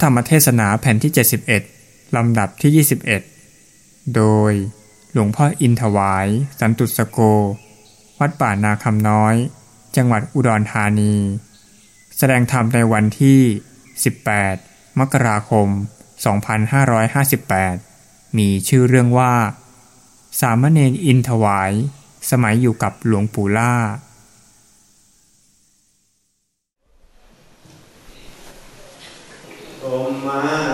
ระธรรมเทศนาแผ่นที่ 71 ลำดับที่ 21 โดยหลวงพ่ออินถวาย สันตุสโก วัดป่านาคำน้อย จังหวัดอุดรธานี แสดงธรรมในวันที่ 18 มกราคม 2558 มีชื่อเรื่องว่า สามเณรอินถวาย สมัยอยู่กับหลวงปู่ล่า ตุม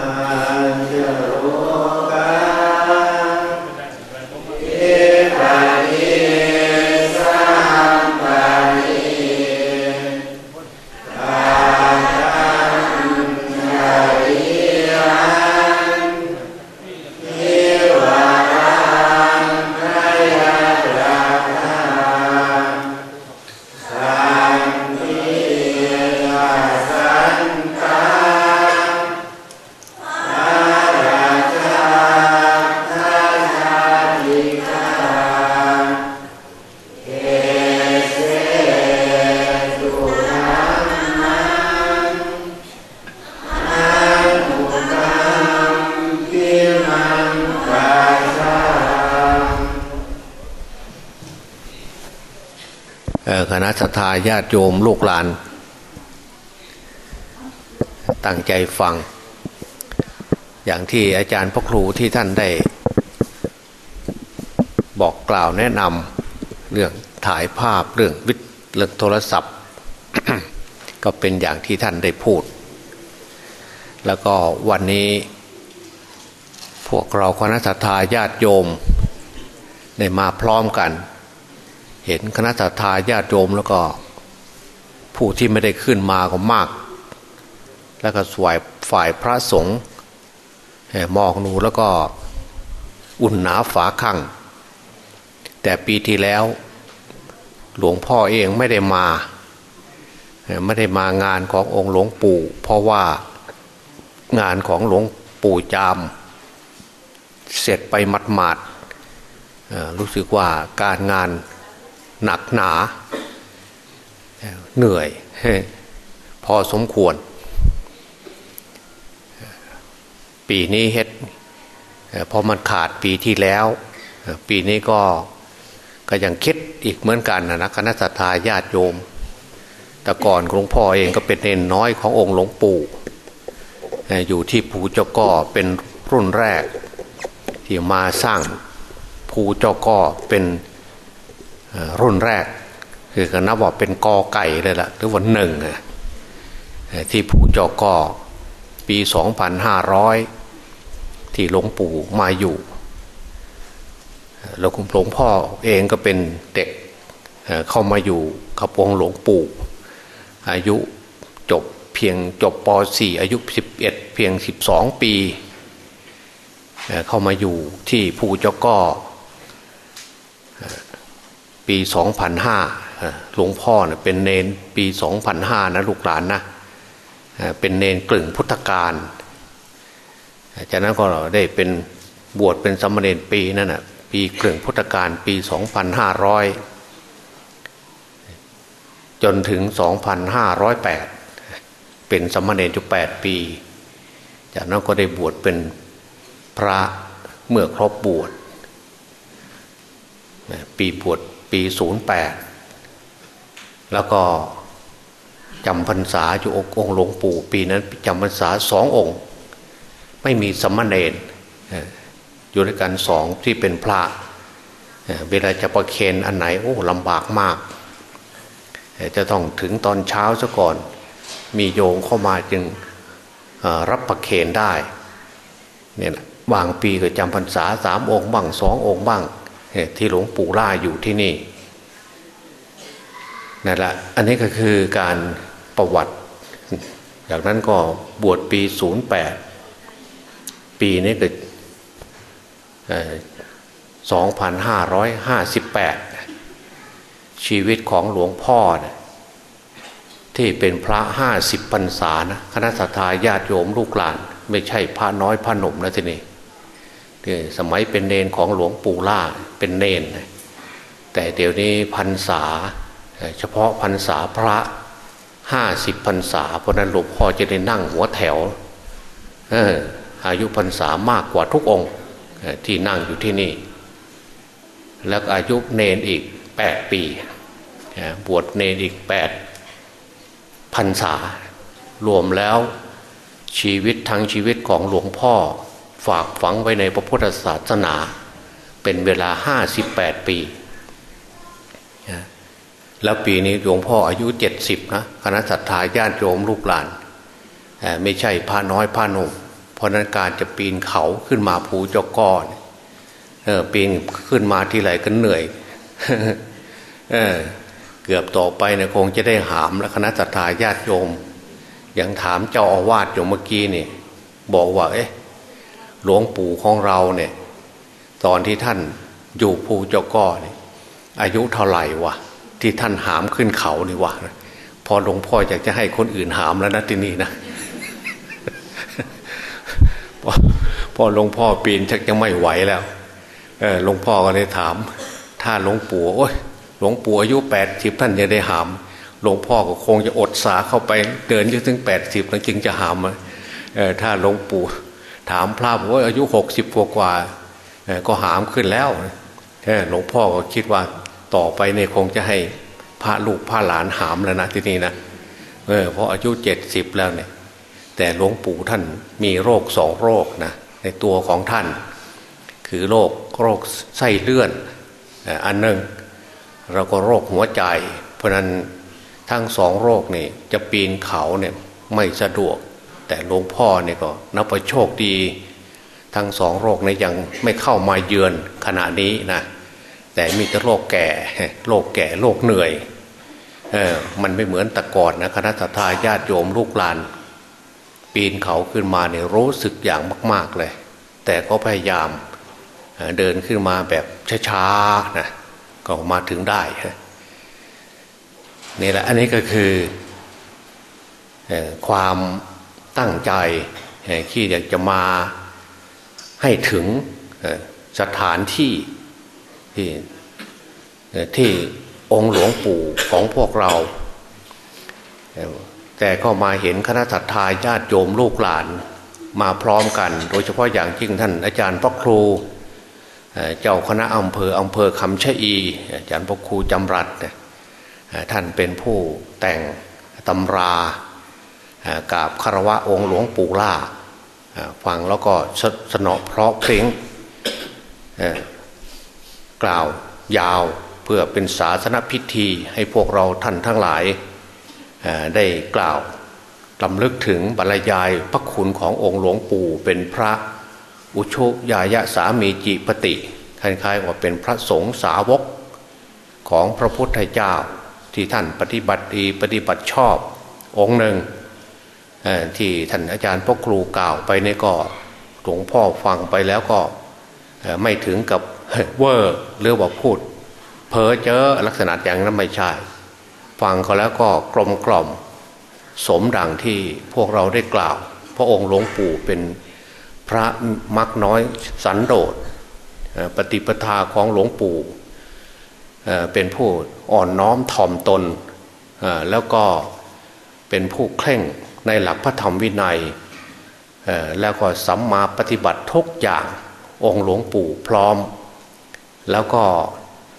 ญาติโยมลูกหลาน ตั้งใจฟัง อย่างที่อาจารย์พระครูที่ท่านได้ บอกกล่าวแนะนำเรื่องถ่ายภาพเรื่องวิทย์เรื่องโทรศัพท์ ก็เป็นอย่างที่ท่านได้พูด แล้วก็วันนี้พวกเราคณะสัตยาญาติโยมได้มาพร้อมกัน เห็นคณะสัตยาญาติโยมแล้วก็ ผู้ที่ไม่ได้ขึ้นมาก็มาก แล้วก็ฝ่ยฝ่ายพระสงฆ์มองดูแล้วก็อุ่นหนาฝาข้างแต่ปีที่แล้ว หลวงพ่อเองไม่ได้มา ไม่ได้มางานขององค์หลวงปู่ เพราะว่างานของหลวงปู่จาม เสร็จไปมัดหมาดรู้สึกว่าการงานหนักหนา เหนื่อย พอสมควร ปีนี้เฮ็ดพอมันขาดปีที่แล้ว ปีนี้ก็ก็ยังคิดอีกเหมือนกันนะคณะสัตยาญาติโยม แต่ก่อนหลวงพ่อเองก็เป็นเนนน้อยขององค์หลวงปู่อยู่ที่ภูเจ้าก่อเป็นรุ่นแรก ที่มาสร้างภูเจ้าก่อเป็นรุ่นแรก คือก็นับว่าเป็นกอไก่เลยล่ะหรือว่าหนึ่งอะเอ่อที่ผู้จอกอปี2500ที่หลวงปู่มาอยู่เอ่อแล้วหลวงพ่อเองก็เป็นเด็กเข้ามาอยู่กับองค์หลวงปู่ อายุจบเพียงจบป .4 อายุ 11 เพียง 12 ปีเอ่อเข้ามาอยู่ที่ผู้เจ้าก่อปี 2005 หลวงพ่อเน่ยเป็นเนนปี2005นะลูกหลานนะเป็นเนนกลึงพุทธการจากนั้นก็ได้เป็นบวชเป็นสมเณรปีนั่นนะปีกลึงพุทธการปี2500จนถึง2508เป็นสมเณรอยู่8ปี จากนั้นก็ได้บวชเป็นพระเมื่อครบบวชปีบวชปีศูนย์แปด แล้วก็จำพรรษาอยู่องค์หลวงปู่ปีนั้นจำพรรษาสององค์ ไม่มีสมณเณรอยู่ด้วยกันสองที่เป็นพระเวลาจะประเคนอันไหนโอ้ลำบากมาก จะต้องถึงตอนเช้าซะก่อน มีโยงเข้ามาจึงรับประเคนได้เนี่ยบางปีก็จำพรรษาสามองค์บ้างสององค์บ้างที่หลวงปู่ล่าอยู่ที่นี่ นั่นแหละอันนี้ก็คือการประวัติ จากนั้นก็บวชปี 08 ปีนี้ก็2558 ชีวิตของหลวงพ่อนะที่เป็นพระห้าสิบพรรษานะคณะสัตยาญาติโยมลูกหลาน ไม่ใช่พระน้อยพระหนุ่มนะทีนี้สมัยเป็นเนนของหลวงปู่ล่าเป็นเนน แต่เดี๋ยวนี้พรรษา เฉพาะพรรษาพระห้าสิบพรรษา เพราะนั้นหลวงพ่อจะได้นั่งหัวแถวอายุพรรษามากกว่าทุกองค์ที่นั่งอยู่ที่นี่ แล้วอายุเนนอีกแปดปีบวชเนนอีกแปดพรรษารวมแล้วชีวิตทั้งชีวิตของหลวงพ่อฝากฝังไว้ในพระพุทธศาสนา เป็นเวลาห้าสิบแปดปี แล้วปีนี้หลวงพ่ออายุเจ็ดสิบนะคณะสัตยาญาติโยมลูกหลานไม่ใช่พระน้อยพระนุ่มเพราะนั้นการจะปีนเขาขึ้นมาภูเจ้าก้อนปีนขึ้นมาที่ไหนก็เหนื่อยเเกือบต่อไปเนี่ยคงจะได้หามแล้วคณะสัตยาญาติโยมยังถามเจ้าอาวาสอยู่เมื่อกี้นี่บอกว่า เอ๊ะหลวงปู่ของเราเนี่ย ตอนที่ท่านอยู่ภูเจ้าก้อนอายุเท่าไหร่วะ ที่ท่านหามขึ้นเขานี่วะพอหลวงพ่ออยากจะให้คนอื่นหามแล้วนะที่นี่นะพอหลวงพ่อปีนชักยังไม่ไหวแล้วเออหลวงพ่อก็เลยถาม ถ้าหลวงปู่โอ้ยหลวงปู่อายุแปดสิบท่านจะได้หาม หลวงพ่อก็คงจะอดสาเข้าไปเดินจนถึงแปดสิบแล้วจึงจะหามเออถ้าหลวงปู่ถามพระบอกว่าอายุหกสิบกว่ากว่าก็หามขึ้นแล้วหลวงพ่อก็คิดว่า ต่อไปเนี่ยคงจะให้พระลูกพระหลานหามแล้วนะที่นี่นะเออเพราะอายุเจ็ดสิบแล้วเนี่ย แต่หลวงปู่ท่านมีโรคสองโรคนะในตัวของท่าน คือโรคโรคไส้เลื่อนอันหนึ่งเราก็โรคหัวใจ เพราะนั้นทั้งสองโรคนี่จะปีนเขาเนี่ยไม่สะดวก แต่หลวงพ่อเนี่ยก็นับว่าโชคดี ทั้งสองโรคนี้ยังไม่เข้ามาเยือนขณะนี้นะ แต่มีแต่โรคแก่โรคแก่โรคเหนื่อยเออมันไม่เหมือนแต่ก่อนนะคณะทาญาติโยมลูกหลาน ปีนเขาขึ้นมาเนี่ยรู้สึกอย่างมาก ๆเลย แต่ก็พยายามเดินขึ้นมาแบบช้าๆนะก็มาถึงได้นี่แหละอันนี้ก็คือความตั้งใจที่อยากจะมาให้ถึงสถานที่ ที่ที่องค์หลวงปู่ของพวกเรา แต่ก็มาเห็นคณะสัตยาญาติโยมลูกหลานมาพร้อมกัน โดยเฉพาะอย่างยิ่งท่านอาจารย์พระครูเจ้าคณะอำเภออำเภอคำชะอี อาจารย์พระครูจำรัดท่านเป็นผู้แต่งตำรากาบคารวะองค์หลวงปู่ล่าฟังแล้วก็สนอเพราะเพลง กล่าวยาวเพื่อเป็นศาสนพิธีให้พวกเราท่านทั้งหลายได้กล่าวลำลึกถึงบรรยายพระคุณขององค์หลวงปู่เป็นพระอุโชยายะสามีจิปติคล้ายๆว่าเป็นพระสงฆ์สาวกของพระพุทธเจ้าที่ท่านปฏิบัติดีปฏิบัติชอบองค์หนึ่งที่ท่านอาจารย์พ่อครูกล่าวไปในก็หลวงพ่อฟังไปแล้วก็ไม่ถึงกับ เวอร์หรือว่าพูดเพ้อเจ้อลักษณะอย่างนั้นไม่ใช่ ฟังเขาแล้วก็กลมกล่อม สมดังที่พวกเราได้กล่าว พระองค์หลวงปู่เป็นพระมักน้อยสันโดษปฏิปทาของหลวงปู่เป็นผู้อ่อนน้อมถ่อมตน แล้วก็เป็นผู้เคร่งในหลักพระธรรมวินัย แล้วก็สัมมาปฏิบัติทุกอย่างองค์หลวงปู่พร้อม แล้วก็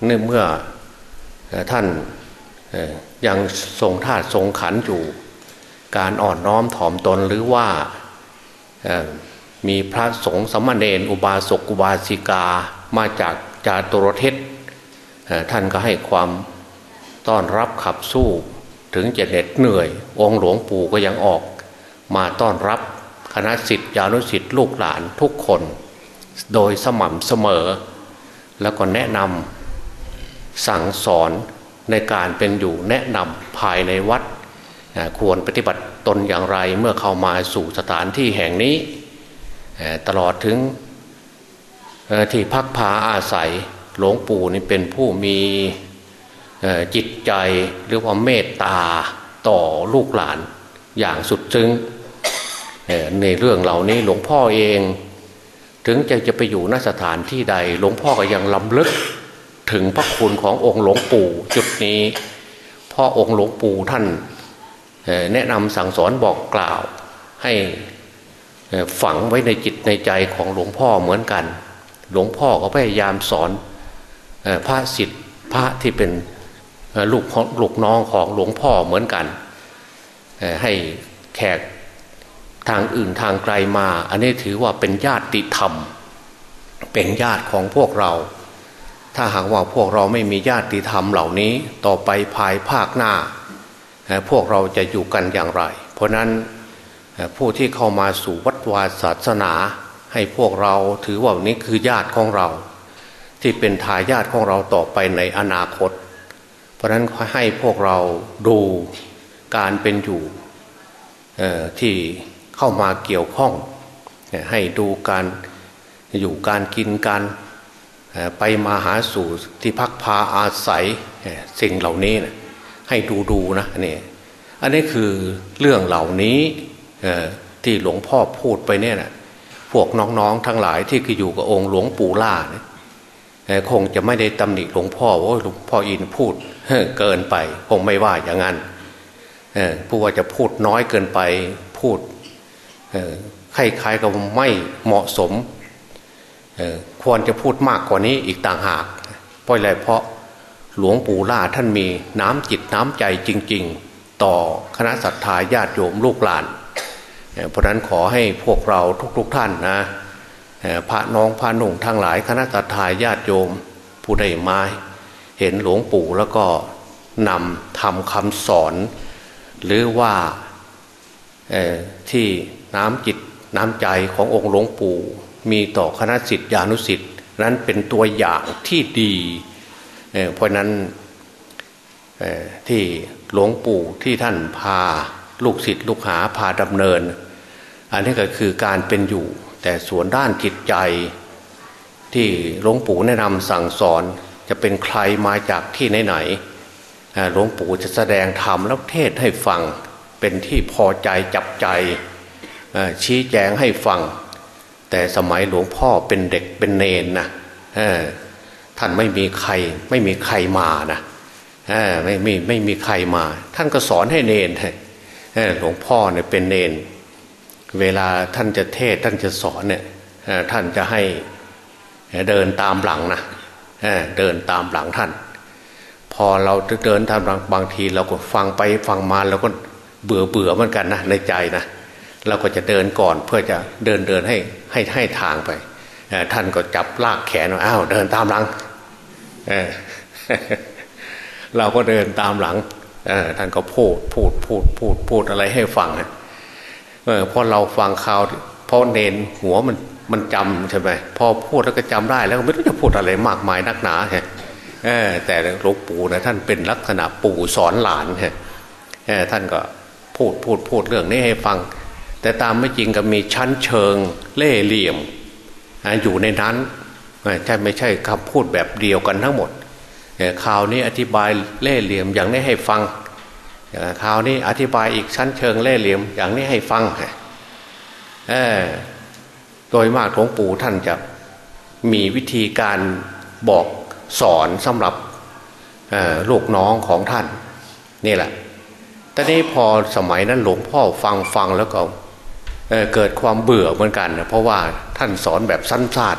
เนื่อเมื่อท่านยังทรงท่าทรงขันอยู่ การอ่อนน้อมถ่อมตนหรือว่ามีพระสงฆ์สมณเณรอุบาสกอุบาสิกามาจากจาตุรเทศท่านก็ให้ความต้อนรับขับสู้ถึงจะเหน็ดเหนื่อย องค์หลวงปู่ก็ยังออก มาต้อนรับคณะสิทธิานุสิทธิลูกหลานทุกคน โดยสม่ำเสมอ แล้วก็แนะนำสั่งสอนในการเป็นอยู่แนะนำภายในวัด ควรปฏิบัติตนอย่างไรเมื่อเข้ามาสู่สถานที่แห่งนี้ ตลอดถึงที่พักพาอาศัยหลวงปู่นี่เป็นผู้มีจิตใจหรือว่าเมตตาต่อลูกหลานอย่างสุดซึ้งในเรื่องเหล่านี้หลวงพ่อเอง ถึงจะจะไปอยู่นสถานที่ใด หลวงพ่อก็ยังลำลึกถึงพระคุณขององค์หลวงปู่จุดนี้พ่อองค์หลวงปู่ท่านแนะนำสั่งสอนบอกกล่าว ให้ฝังไว้ในจิตในใจของหลวงพ่อเหมือนกัน หลวงพ่อก็พยายามสอนพระสิทธิ์พระที่เป็นลูกลูกน้องของหลวงพ่อเหมือนกัน ให้แขก ทางอื่นทางไกลมา อันนี้ถือว่าเป็นญาติธรรม เป็นญาติของพวกเรา ถ้าหากว่าพวกเราไม่มีญาติธรรมเหล่านี้ต่อไปภายภาคหน้า พวกเราจะอยู่กันอย่างไร เพราะนั้นผู้ที่เข้ามาสู่วัดวาศาสนา ให้พวกเราถือว่านี้คือญาติของเรา ที่เป็นทายาทของเราต่อไปในอนาคต เพราะนั้นให้พวกเราดูการเป็นอยู่ที่ เข้ามาเกี่ยวข้อง ให้ดูการอยู่การกินการไปมาหาสู่ที่พักพาอาศัยสิ่งเหล่านี้นะให้ดูดูนะนี่อันนี้คือเรื่องเหล่านี้ที่หลวงพ่อพูดไปเนี่ยนะพวกน้องๆทั้งหลายที่คืออยู่กับองค์หลวงปู่ล่าเนี่ยคงจะไม่ได้ตำหนิหลวงพ่อว่าหลวงพ่ออินพูดเกินไป คงไม่ว่าอย่างนั้นผู้ว่าจะพูดน้อยเกินไปพูด คล้ายๆกับไม่เหมาะสม ควรจะพูดมากกว่านี้อีกต่างหาก เพราะอะไรเพราะหลวงปู่ล่าท่านมีน้ำจิตน้ำใจจริง ๆ ต่อคณะศรัทธาญาติโยมลูกหลาน เพราะนั้นขอให้พวกเราทุกๆท่านนะพระน้องพระนุ่งทั้งหลายคณะศรัทธาญาติโยมผู้ใดมาเห็นหลวงปู่แล้วก็นำทำคำสอน หรือว่าที่ น้ำจิตน้ำใจขององค์หลวงปู่ มีต่อคณะสิทธิานุสิทธิ์นั้นเป็นตัวอย่างที่ดีเเพราะนั้นที่หลวงปู่ที่ท่านพาลูกศิษย์ลูกหาพาดำเนิน อันนี้ก็คือการเป็นอยู่ แต่ส่วนด้านจิตใจ ที่หลวงปู่แนะนำสั่งสอนจะเป็นใครมาจากที่ไหนๆหลวงปู่จะแสดงธรรมแล้วเทศให้ฟังเป็นที่พอใจจับใจ ชี้แจงให้ฟัง แต่สมัยหลวงพ่อเป็นเด็กเป็นเนนนะท่านไม่มีใครไม่มีใครมานะไม่ไม่ไม่มีใครมา ท่านก็สอนให้เนนหลวงพ่อเนี่ยเป็นเนน เวลาท่านจะเทศท่านจะสอนเนี่ยท่านจะให้เดินตามหลังนะเดินตามหลังท่าน พอเราเดินตามหลังบางทีเราก็ฟังไปฟังมาเราก็เบื่อเบื่อเหมือนกันนะในใจนะ เราก็จะเดินก่อนเพื่อจะเดินเดินให้ให้ให้ทางไปท่านก็จับลากแขนว่าอ้าวเดินตามหลังเเราก็เดินตามหลังท่านก็พูดพูดพูดพูดพูดอะไรให้ฟังนะพอเราฟังข่าวพอเนนหัวมันมันจำใช่ไหมพอพูดแล้วก็จำได้แล้วไม่รู้จะพูดอะไรมากมายนักหนาใช่แต่หลวงปู่นะท่านเป็นลักษณะปู่สอนหลานใช่ท่านก็พูดพูดพูดเรื่องนี้ให้ฟัง แต่ตามไม่จริงก็มีชั้นเชิงเล่เหลี่ยมอยู่ในนั้นใช่ไม่ใช่คำพูดแบบเดียวกันทั้งหมดข่าวนี้อธิบายเล่เหลี่ยมอย่างนี้ให้ฟังข่าวนี้อธิบายอีกชั้นเชิงเล่เหลี่ยมอย่างนี้ให้ฟังโดยมากหลวงปู่ท่านจะมีวิธีการบอกสอนสำหรับลูกน้องของท่านนี่แหละแต่นี้พอสมัยนั้นหลวงพ่อฟังฟังแล้วก็ เเกิดความเบื่อเหมือนกันนะเพราะว่าท่านสอนแบบสั้นซาด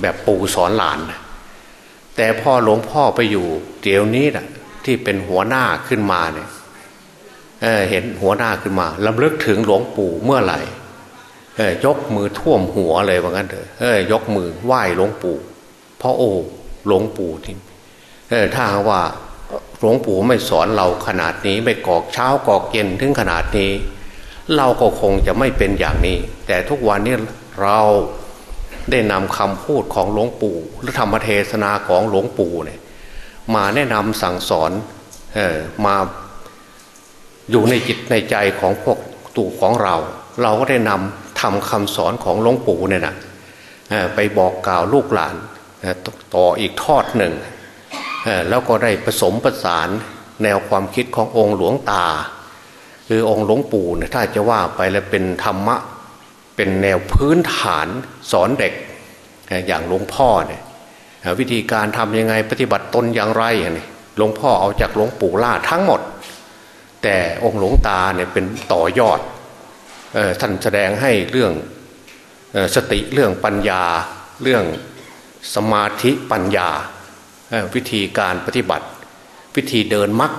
แบบปู่สอนหลาน แต่พ่อหลวงพ่อไปอยู่ เดี๋ยวนี้นะที่เป็นหัวหน้าขึ้นมาเนี่ยเเห็นหัวหน้าขึ้นมาลำลึกถึงหลวงปู่เมื่อไหร่ยกมือท่วมหัวเลยว่างั้นเถอะยกมือไหว้หลวงปู่เพราะโอ้หลวงปู่ที่ถ้าว่าหลวงปู่ไม่สอนเราขนาดนี้ไม่กอกเช้ากอกเย็นถึงขนาดนี้ เราก็คงจะไม่เป็นอย่างนี้ แต่ทุกวันนี้เราได้นำคำพูดของหลวงปู่และธรรมเทศนาของหลวงปู่เนี่ยมาแนะนำสั่งสอนเออมาอยู่ในจิตในใจของพวกตู่ของเรา เราก็ได้นำทำคำสอนของหลวงปู่เนี่ยนะไปบอกกล่าวลูกหลานต่ออีกทอดหนึ่งแล้วก็ได้ผสมประสานแนวความคิดขององค์หลวงตา คือองค์หลวงปู่เนี่ยถ้าจะว่าไปแล้วเป็นธรรมะ เป็นแนวพื้นฐานสอนเด็ก อย่างหลวงพ่อเนี่ยวิธีการทำยังไงปฏิบัติตนอย่างไรเนี่ยหลวงพ่อเอาจากหลวงปู่ล่าทั้งหมด แต่องค์หลวงตาเนี่ยเป็นต่อยอดท่านแสดงให้เรื่องสติเรื่องปัญญา เรื่องสมาธิปัญญา วิธีการปฏิบัติ วิธีเดินมัก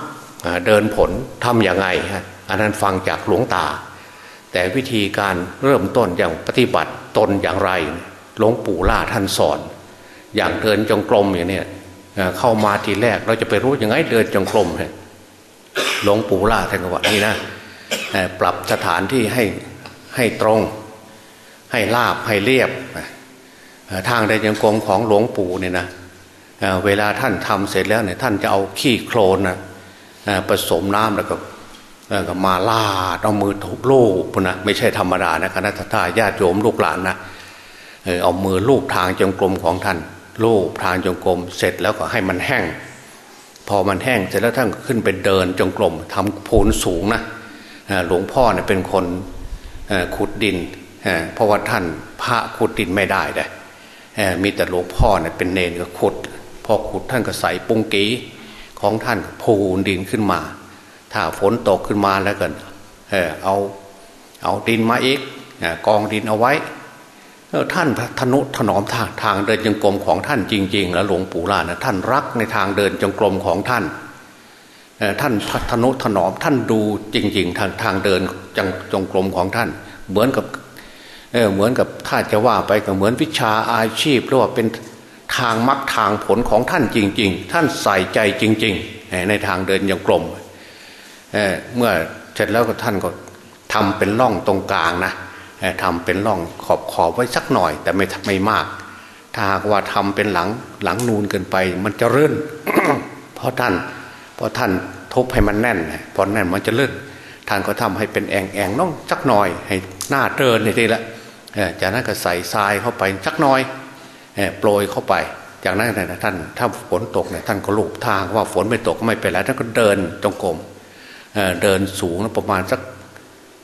เดินผลทำอย่างไง อันนั้นฟังจากหลวงตา แต่วิธีการเริ่มต้นอย่างปฏิบัติตนอย่างไรหลวงปู่ล่าท่านสอน อย่างเดินจงกรมอย่างนี้เข้ามาทีแรกเราจะไปรู้ยังไงเดินจงกรมหลวงปู่ล่าท่านก็ว่านี่นะปรับสถานที่ให้ให้ตรง ให้ลาบให้เรียบทางเดินจงกรมของหลวงปู่เนี่ยนะเวลาท่านทำเสร็จแล้วเนี่ยท่านจะเอาขี้โคลนนะผสมน้ำแล้วก็ ก็มาลาดเอามือถูโลบนะไม่ใช่ธรรมดานะคณะทาญาติโยมลูกหลานนะเอามือลูบทางจงกรมของท่านลูบทางจงกรมเสร็จแล้วก็ให้มันแห้ง พอมันแห้งเสร็จแล้วท่านขึ้นไปเดินจงกรมทำพูนสูงนะหลวงพ่อเนี่ยเป็นคนขุดดินเพราะว่าท่านพระขุดดินไม่ได้เลยมีแต่หลวงพ่อเนี่ยเป็นเนนก็ขุด พอขุดท่านก็ใส่ปุงกีของท่านพูนดินขึ้นมา ถ้าฝนตกขึ้นมาแล้วกันเออเอาเอาดินมาอีกกองดินเอาไว้ท่านทนุถนอมทางทางเดินจงกรมของท่านจริง ๆ แล้วหลวงปู่ล่านะท่านรักในทางเดินจงกรมของท่านท่านทนุถนอมท่านดูจริง ๆ ทางทางเดินจงจงกรมของท่าน เหมือนกับเออเหมือนกับถ้าจะว่าไปก็เหมือนวิชาอาชีพหรือว่าเป็นทางมรรคทางผลของท่านจริง ๆ ท่านใส่ใจจริง ๆ ในทางเดินอย่างกลมเเมื่อเสร็จแล้วก็ท่านก็ทำเป็นร่องตรงกลางนะทำเป็นร่องขอบขอบไว้สักหน่อย แต่ไม่ไม่มาก ถ้าหากว่าทำเป็นหลังหลังนูนเกินไป มันจะเลื่อนเพราะท่านเพราะท่านทุบให้มันแน่นพอแน่นมันจะเลื่อนท่านก็ทำให้เป็นแองแองน้องสักหน่อย ให้หน้าเดินนี่ทีละจากนั้นก็ใส่ทรายเข้าไปสักหน่อยโปรยเข้าไป จากนั้นนะท่านถ้าฝนตกเนี่ยท่านก็ลูบทางว่าฝนไม่ตกก็ไม่เป็นไรท่านก็เดินจงกรม เดินสูงประมาณสัก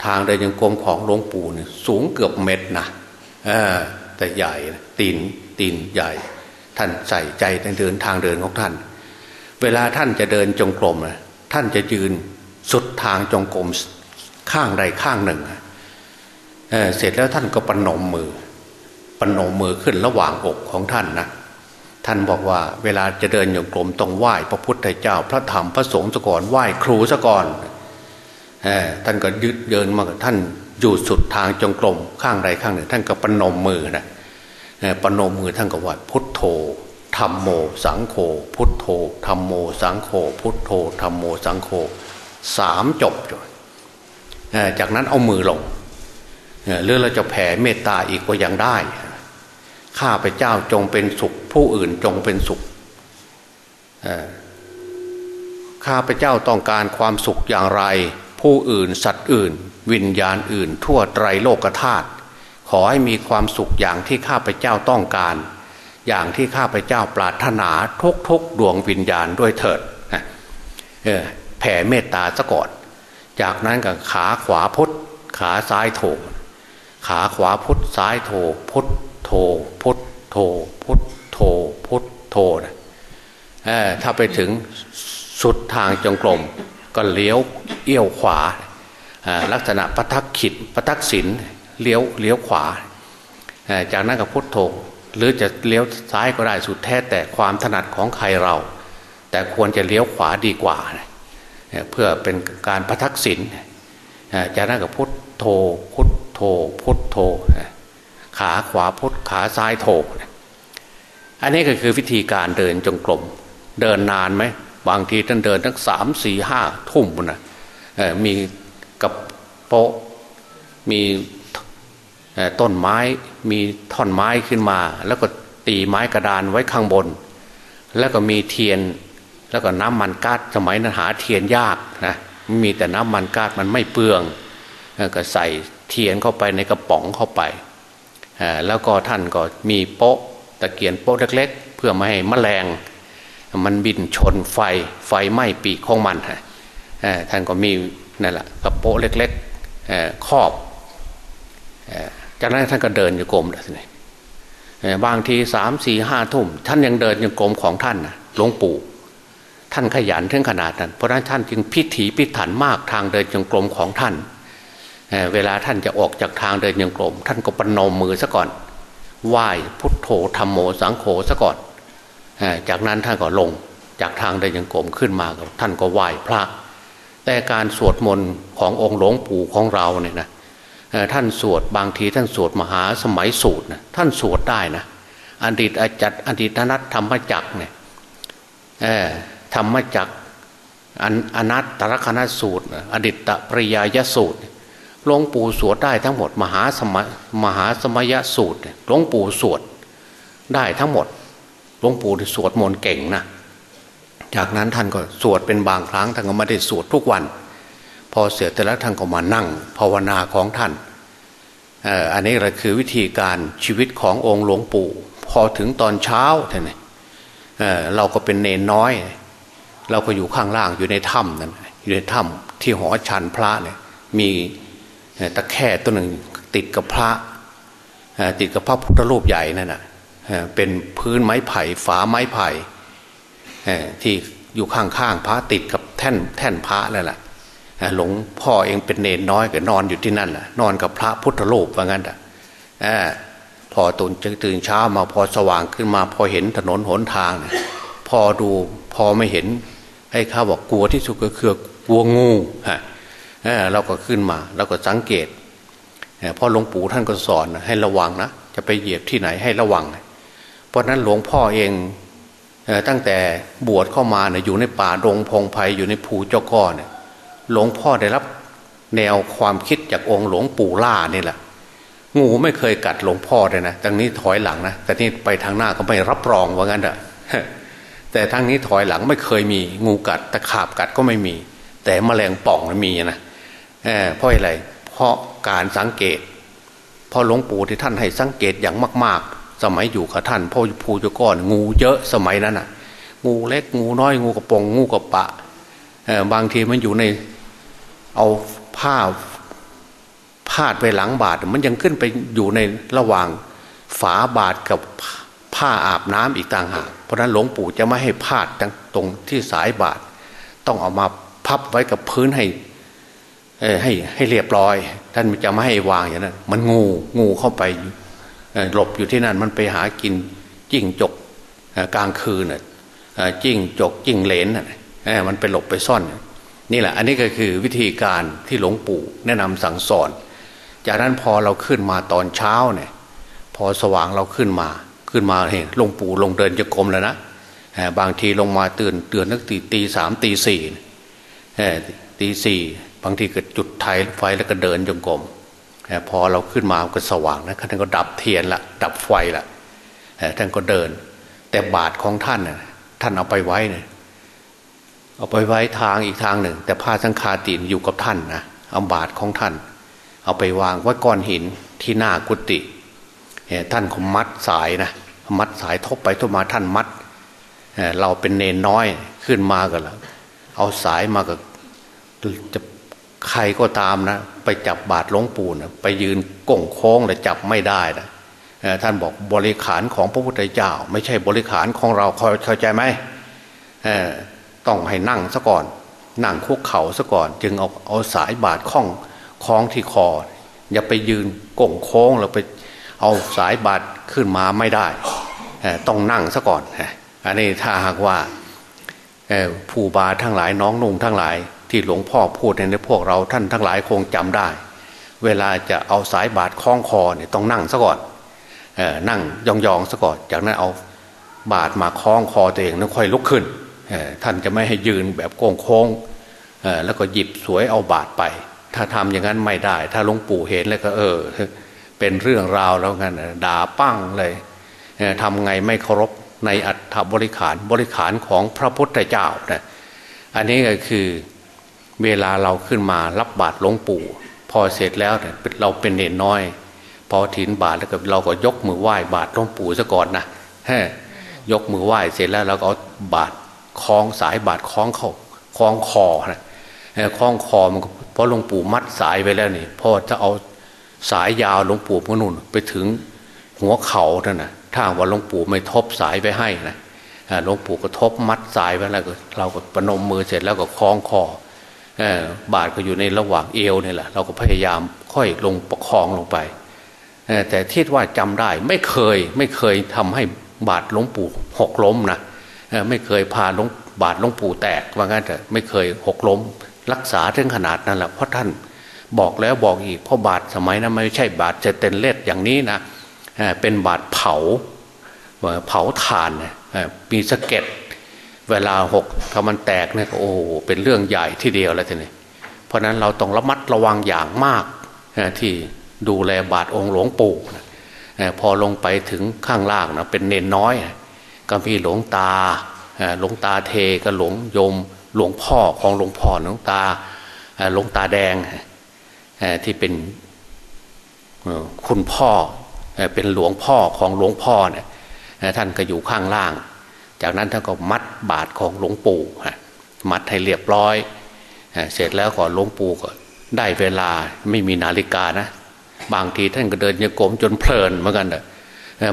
ทางเดินจงกรมของหลวงปู่เนี่ยสูงเกือบเมตรนะแต่ใหญ่ตีนตีนใหญ่ ท่านใส่ใจในเดินทางเดินของท่าน เวลาท่านจะเดินจงกรมท่านจะยืนสุดทางจงกรมข้างใดข้างหนึ่งเเสร็จแล้วท่านก็ปนมมือปนมมือขึ้นระหว่างอกของท่านนะ ท่านบอกว่าเวลาจะเดินอย่างกลมต้องไหว้พระพุทธเจ้า พระธรรมพระสงฆ์ซะก่อนไหว้ครูซะก่อนท่านก็ยืดเดินมาท่านอยู่สุดทางจงกรมข้างใดข้างหนึ่ง ท่านก็ปนมมือนะปนมมือท่านก็ว่าพุทโธธรรมโม สังโฆพุทโธธรรมโม สังโฆพุทโธธรรมโม สังโฆสามจบจบจากนั้นเอามือลงหรือเราจะแผ่เมตตาอีกก็ยังได้ ข้าพเจ้าจงเป็นสุข ผู้อื่นจงเป็นสุขข้าพเจ้าต้องการความสุขอย่างไร ผู้อื่นสัตว์อื่น วิญญาณอื่น ทั่วไตรโลกธาตุขอให้มีความสุขอย่างที่ข้าพเจ้าต้องการ อย่างที่ข้าพเจ้าปรารถนาทุกทุกดวงวิญญาณด้วยเถิดแผ่เมตตาซะก่อน จากนั้นก็ขาขวาพุทขาซ้ายโถขาขวาพุทซ้ายโถพุทโถ พุทโถพุทโถพุทโถนะถ้าไปถึงสุดทางจงกรมก็เลี้ยวเอี้ยวขวา ลักษณะปะทักขิดปะทักศินเลี้ยวเลี้ยวขวา จากนั้นก็พุทโธหรือจะเลี้ยวซ้ายก็ได้สุดแท้แต่ความถนัดของใครเรา แต่ควรจะเลี้ยวขวาดีกว่า เพื่อเป็นการพทักษิณจากนั้นก็พุทโธพุทโธพุทโธ ขาขวาพุทขาซ้ายโถอันนี้ก็คือวิธีการเดินจงกรมเดินนานไหมบางทีท่านเดินทั้งสามสี่ห้าทุ่มนะมีกับโปะมีต้นไม้มีท่อนไม้ขึ้นมา แล้วก็ตีไม้กระดานไว้ข้างบน แล้วก็มีเทียน แล้วก็น้ำมันก๊าซสมัยนั้นหาเทียนยากนะมีแต่น้ำมันก๊าซมันไม่เปลืองก็ใส่เทียนเข้าไปในกระป๋องเข้าไป แล้วก็ท่านก็มีโป๊ะตะเกียนโป๊ะเล็กๆ เพื่อไม่ให้มแมลง มันบินชนไฟไฟไหม้ปีกของมันท่านก็มีนั่นแหละกระโปะเล็กๆครอบจากนั้นท่านก็เดินอยู่กรมเลยบางทีสามสี่ห้าทุ่มท่านยังเดินอยู่กรมของท่านนะหลวงปู่ ท่านขยันถึงขนาดนั้น เพราะนั้นท่านจึงพิถีพิถันมากทางเดินจงกรมของท่าน เวลาท่านจะออกจากทางเดินยังกลม ท่านก็ปนมมือซะก่อนไหว้พุทโธธรรมโมสังโฆซะก่อน จากนั้นท่านก็ลงจากทางเดินยังกลมขึ้นมาท่านก็ไหว้พระ แต่การสวดมนต์ขององค์หลวงปู่ของเราเนี่ยนะท่านสวดบางทีท่านสวดมหาสมัยสูตรนะท่านสวดได้นะอดีตอาจัดอดีตนัตธรรมจักเนี่ยธรรมจักอนัตตรคณสูตร อดิตตปริยายสูตร หลวงปู่สวดได้ทั้งหมด มหาสมมหาสมยสูตรหลวงปู่สวดได้ทั้งหมดหลวงปู่สวดมนต์เก่งนะจากนั้นท่านก็สวดเป็นบางครั้งท่านก็ไม่ได้สวดทุกวัน พอเสร็จแต่ล้วท่านก็มานั่งภาวนาของท่านอันนี้แหละคือวิธีการชีวิตขององค์หลวงปู่ พอถึงตอนเช้าท่านเเราก็เป็นเนนน้อย เราก็อยู่ข้างล่างอยู่ในถ้ำนั่นอยู่ในถ้ำที่หอชันพระเนี่ยมี ตะแค่ตัวหนึ่งติดกับพระติดกับพระพุทธรูปใหญ่นั่นน่ะเป็นพื้นไม้ไผ่ฝาไม้ไผ่ที่อยู่ข้างๆพระติดกับแท่นแท่นพระนั่นแหละหลวงพ่อเองเป็นเนนน้อยก็นอนอยู่ที่นั่นแหละนอนกับพระพุทธรูปว่างั้นอะพอตื่นตื่นเช้ามาพอสว่างขึ้นมา พอเห็นถนนหนทางพอดูพอไม่เห็นให้ข้าบอกกลัวที่สุดก็คือกลัวงูฮะ เราก็ขึ้นมาเราก็สังเกตพอหลวงปู่ท่านก็สอนให้ระวังนะจะไปเหยียบที่ไหนให้ระวัง เพราะนั้นหลวงพ่อเองตั้งแต่บวชเข้ามาเนี่ยอยู่ในป่าดงพงไพ่อยู่ในภูเจ้าก้อเนี่ยหลวงพ่อได้รับแนวความคิดจากองค์หลวงปู่ล่านี่แหละ งูไม่เคยกัดหลวงพ่อเลยนะทางนี้ถอยหลังนะแต่นี่ไปทางหน้าก็ไม่รับรองว่างั้นอะแต่ทางนี้ถอยหลังไม่เคยมีงูกัดตะขาบกัดก็ไม่มี แต่แมลงป่องมีนะ เพราะอะไร เพราะการสังเกตพอหลวงปู่ที่ท่านให้สังเกตอย่างมาก ๆ สมัยอยู่กับท่านพ่อภูจุก้อนงูเยอะสมัยนั้นอะ งูเล็กงูน้อยงูกระปงงูกระปะบางทีมันอยู่ในเอาผ้าพาดไปหลังบาทมันยังขึ้นไปอยู่ในระหว่างฝาบาทกับผ้าอาบน้ำอีกต่างหากเพราะนั้นหลวงปู่จะไม่ให้พาดตรงที่สายบาทต้องเอามาพับไว้กับพื้นให้ ให้ให้เรียบร้อย ท่านจะไม่ให้วางอย่างนั้นมันงูงูเข้าไปหลบอยู่ที่นั่นมันไปหากินจิ้งจกกลางคืนจิ้งจกจิ้งเหลนมันไปหลบไปซ่อน นี่แหละ อันนี้ก็คือวิธีการที่หลวงปู่แนะนำสั่งสอน จากนั้นพอเราขึ้นมาตอนเช้าเนี่ย พอสว่างเราขึ้นมาขึ้นมาเห็นหลวงปู่ลงเดินจะกรมแล้วนะบางทีลงมาตื่นเตือนนักตีตีสามตีสี่ตีสี่ บางทีเก็จุดไทยไฟแล้วก็เดินจงกรมพอเราขึ้นมาก็สว่างนะท่านก็ดับเทียนละดับไฟละท่านก็เดิน แต่บาทของท่านน่ะท่านเอาไปไว้เนี่ยเอาไปไว้ทางอีกทางหนึ่ง แต่ผ้าสังคาตินอยู่กับท่านนะเอาบาทของท่าน เอาไปวางไว้ก้อนหินที่หน้ากุฏิท่านก็มัดสายนะมัดสายทบไปทบมาท่านมัดเราเป็นเนนน้อยขึ้นมากันแล้วเอาสายมากับจะ ใครก็ตามนะ ไปจับบาดหลวงปู่นะไปยืนก่งโค้งแต่จับไม่ได้นะท่านบอกบริขารของพระพุทธเจ้า ไม่ใช่บริขารของเราเข้าใจไหมต้องให้นั่งซะก่อน นั่งคุกเข่าซะก่อน จึงเอาเอาสายบาดคล้องคล้องที่คอ อย่าไปยืนก่งโค้งแล้วไปเอาสายบาดขึ้นมาไม่ได้ ต้องนั่งซะก่อนอันนี้ถ้าหากว่าผู้บาทั้งหลายน้องนุ่งทั้งหลาย ที่หลวงพ่อพูดในพวกเราท่านทั้งหลายคงจำได้ เวลาจะเอาสายบาดคล้องคอเนี่ยต้องนั่งซะก่อนออนั่งยองๆซะก่อน จากนั้นเอาบาดมาคล้องคอตัวเองแล้วค่อยลุกขึ้นท่านจะไม่ให้ยืนแบบโค้งโค้งแล้วก็หยิบสวยเอาบาดไป ถ้าทำอย่างนั้นไม่ได้ ถ้าหลวงปู่เห็นแล้วก็เออ เป็นเรื่องราวแล้วกันด่าปั้งเลยทำไงไม่เคารพในอัฐบริขารบริขารของพระพุทธเจ้านะอันนี้ก็คือ เวลาเราขึ้นมารับบาตรหลวงปู่ พอเสร็จแล้วเนี่ยเราเป็นเนน้อย พอถินบาตรแล้วก็เราก็ยกมือไหว้บาตรหลวงปู่ซะก่อนนะฮยกมือไหว้เสร็จแล้วเราก็เอาบาตรคล้องสายบาตรคล้องเข้าคล้องคอนะคล้องคอมันเพราะหลวงปู่มัดสายไปแล้วนี่พอจะเอาสายยาวหลวงปู่พนุ่นไปถึงหัวเข่านั่นนะถ้าว่าหลวงปู่ไม่ทบสายไปให้นะหลวงปู่ก็ทบมัดสายไว้แล้วเราก็ปนมมือเสร็จแล้วก็คล้องคอ บาทก็อยู่ในระหว่างเอวนี่แหละเราก็พยายามค่อยลงประคองลงไปแต่ที่ว่าจำได้ไม่เคยไม่เคยทำให้บาทหลวงปู่หกล้มนะไม่เคยพาลงบาทหลวงปู่แตกว่างั้นแต่ไม่เคยหกล้ม รักษาถึงขนาดนั้นแหละเพราะท่านบอกแล้วบอกอีกเพราะบาทสมัยนั้นไม่ใช่บาทจะเต็นเล็ดอย่างนี้นะเป็นบาทเผาเผาถ่านมีสะเก็ด เวลาหกถ้ามันแตกเนี่ยโอ้เป็นเรื่องใหญ่ที่เดียวแล้วทีนี้เพราะนั้นเราต้องระมัดระวังอย่างมากที่ดูแลบาทองค์หลวงปู่พอลงไปถึงข้างล่างนะเป็นเนนน้อย ก็มีหลวงตาหลวงตาเทก็หลวงโยมหลวงพ่อของหลวงพ่อหลวงตาหลวงตาแดงที่เป็นคุณพ่อเป็นหลวงพ่อของหลวงพ่อเนี่ยท่านก็อยู่ข้างล่าง จากนั้นท่านก็มัดบาทของหลวงปู่มัดให้เรียบร้อย เสร็จแล้วก็หลวงปู่ก็ได้เวลาไม่มีนาฬิกานะ บางทีท่านก็เดินโยกมจนเพลินเหมือนกันเลย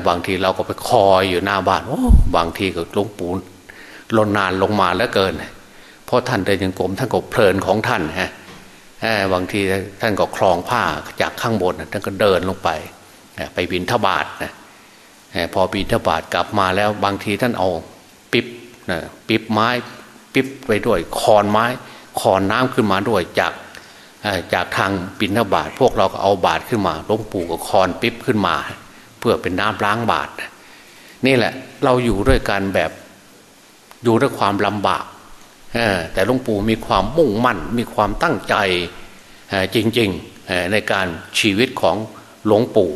บางทีเราก็ไปคอยอยู่หน้าบ้านโอ้บางทีก็หลวงปู่ลนนานลงมาแล้วเกินเพราะท่านเดินโยกมท่านก็เพลินของท่านฮะบางทีท่านก็คลองผ้าจากข้างบนท่านก็เดินลงไป ไปบินทบาทนะพอบินทบาทกลับมาแล้วบางทีท่านเอา ปิบนะปิบไม้ปิบไปด้วยคอนไม้คอนน้ำขึ้นมาด้วยจากจากทางบินทบาทพวกเราก็เอาบาทขึ้นมาหลวงปู่ก็คอนปิบขึ้นมา เพื่อเป็นน้ำล้างบาทนี่แหละ เราอยู่ด้วยกันแบบอยู่ด้วยความลำบากแต่หลวงปู่มีความมุ่งมั่น มีความตั้งใจจริงๆในการชีวิตของหลวงปู่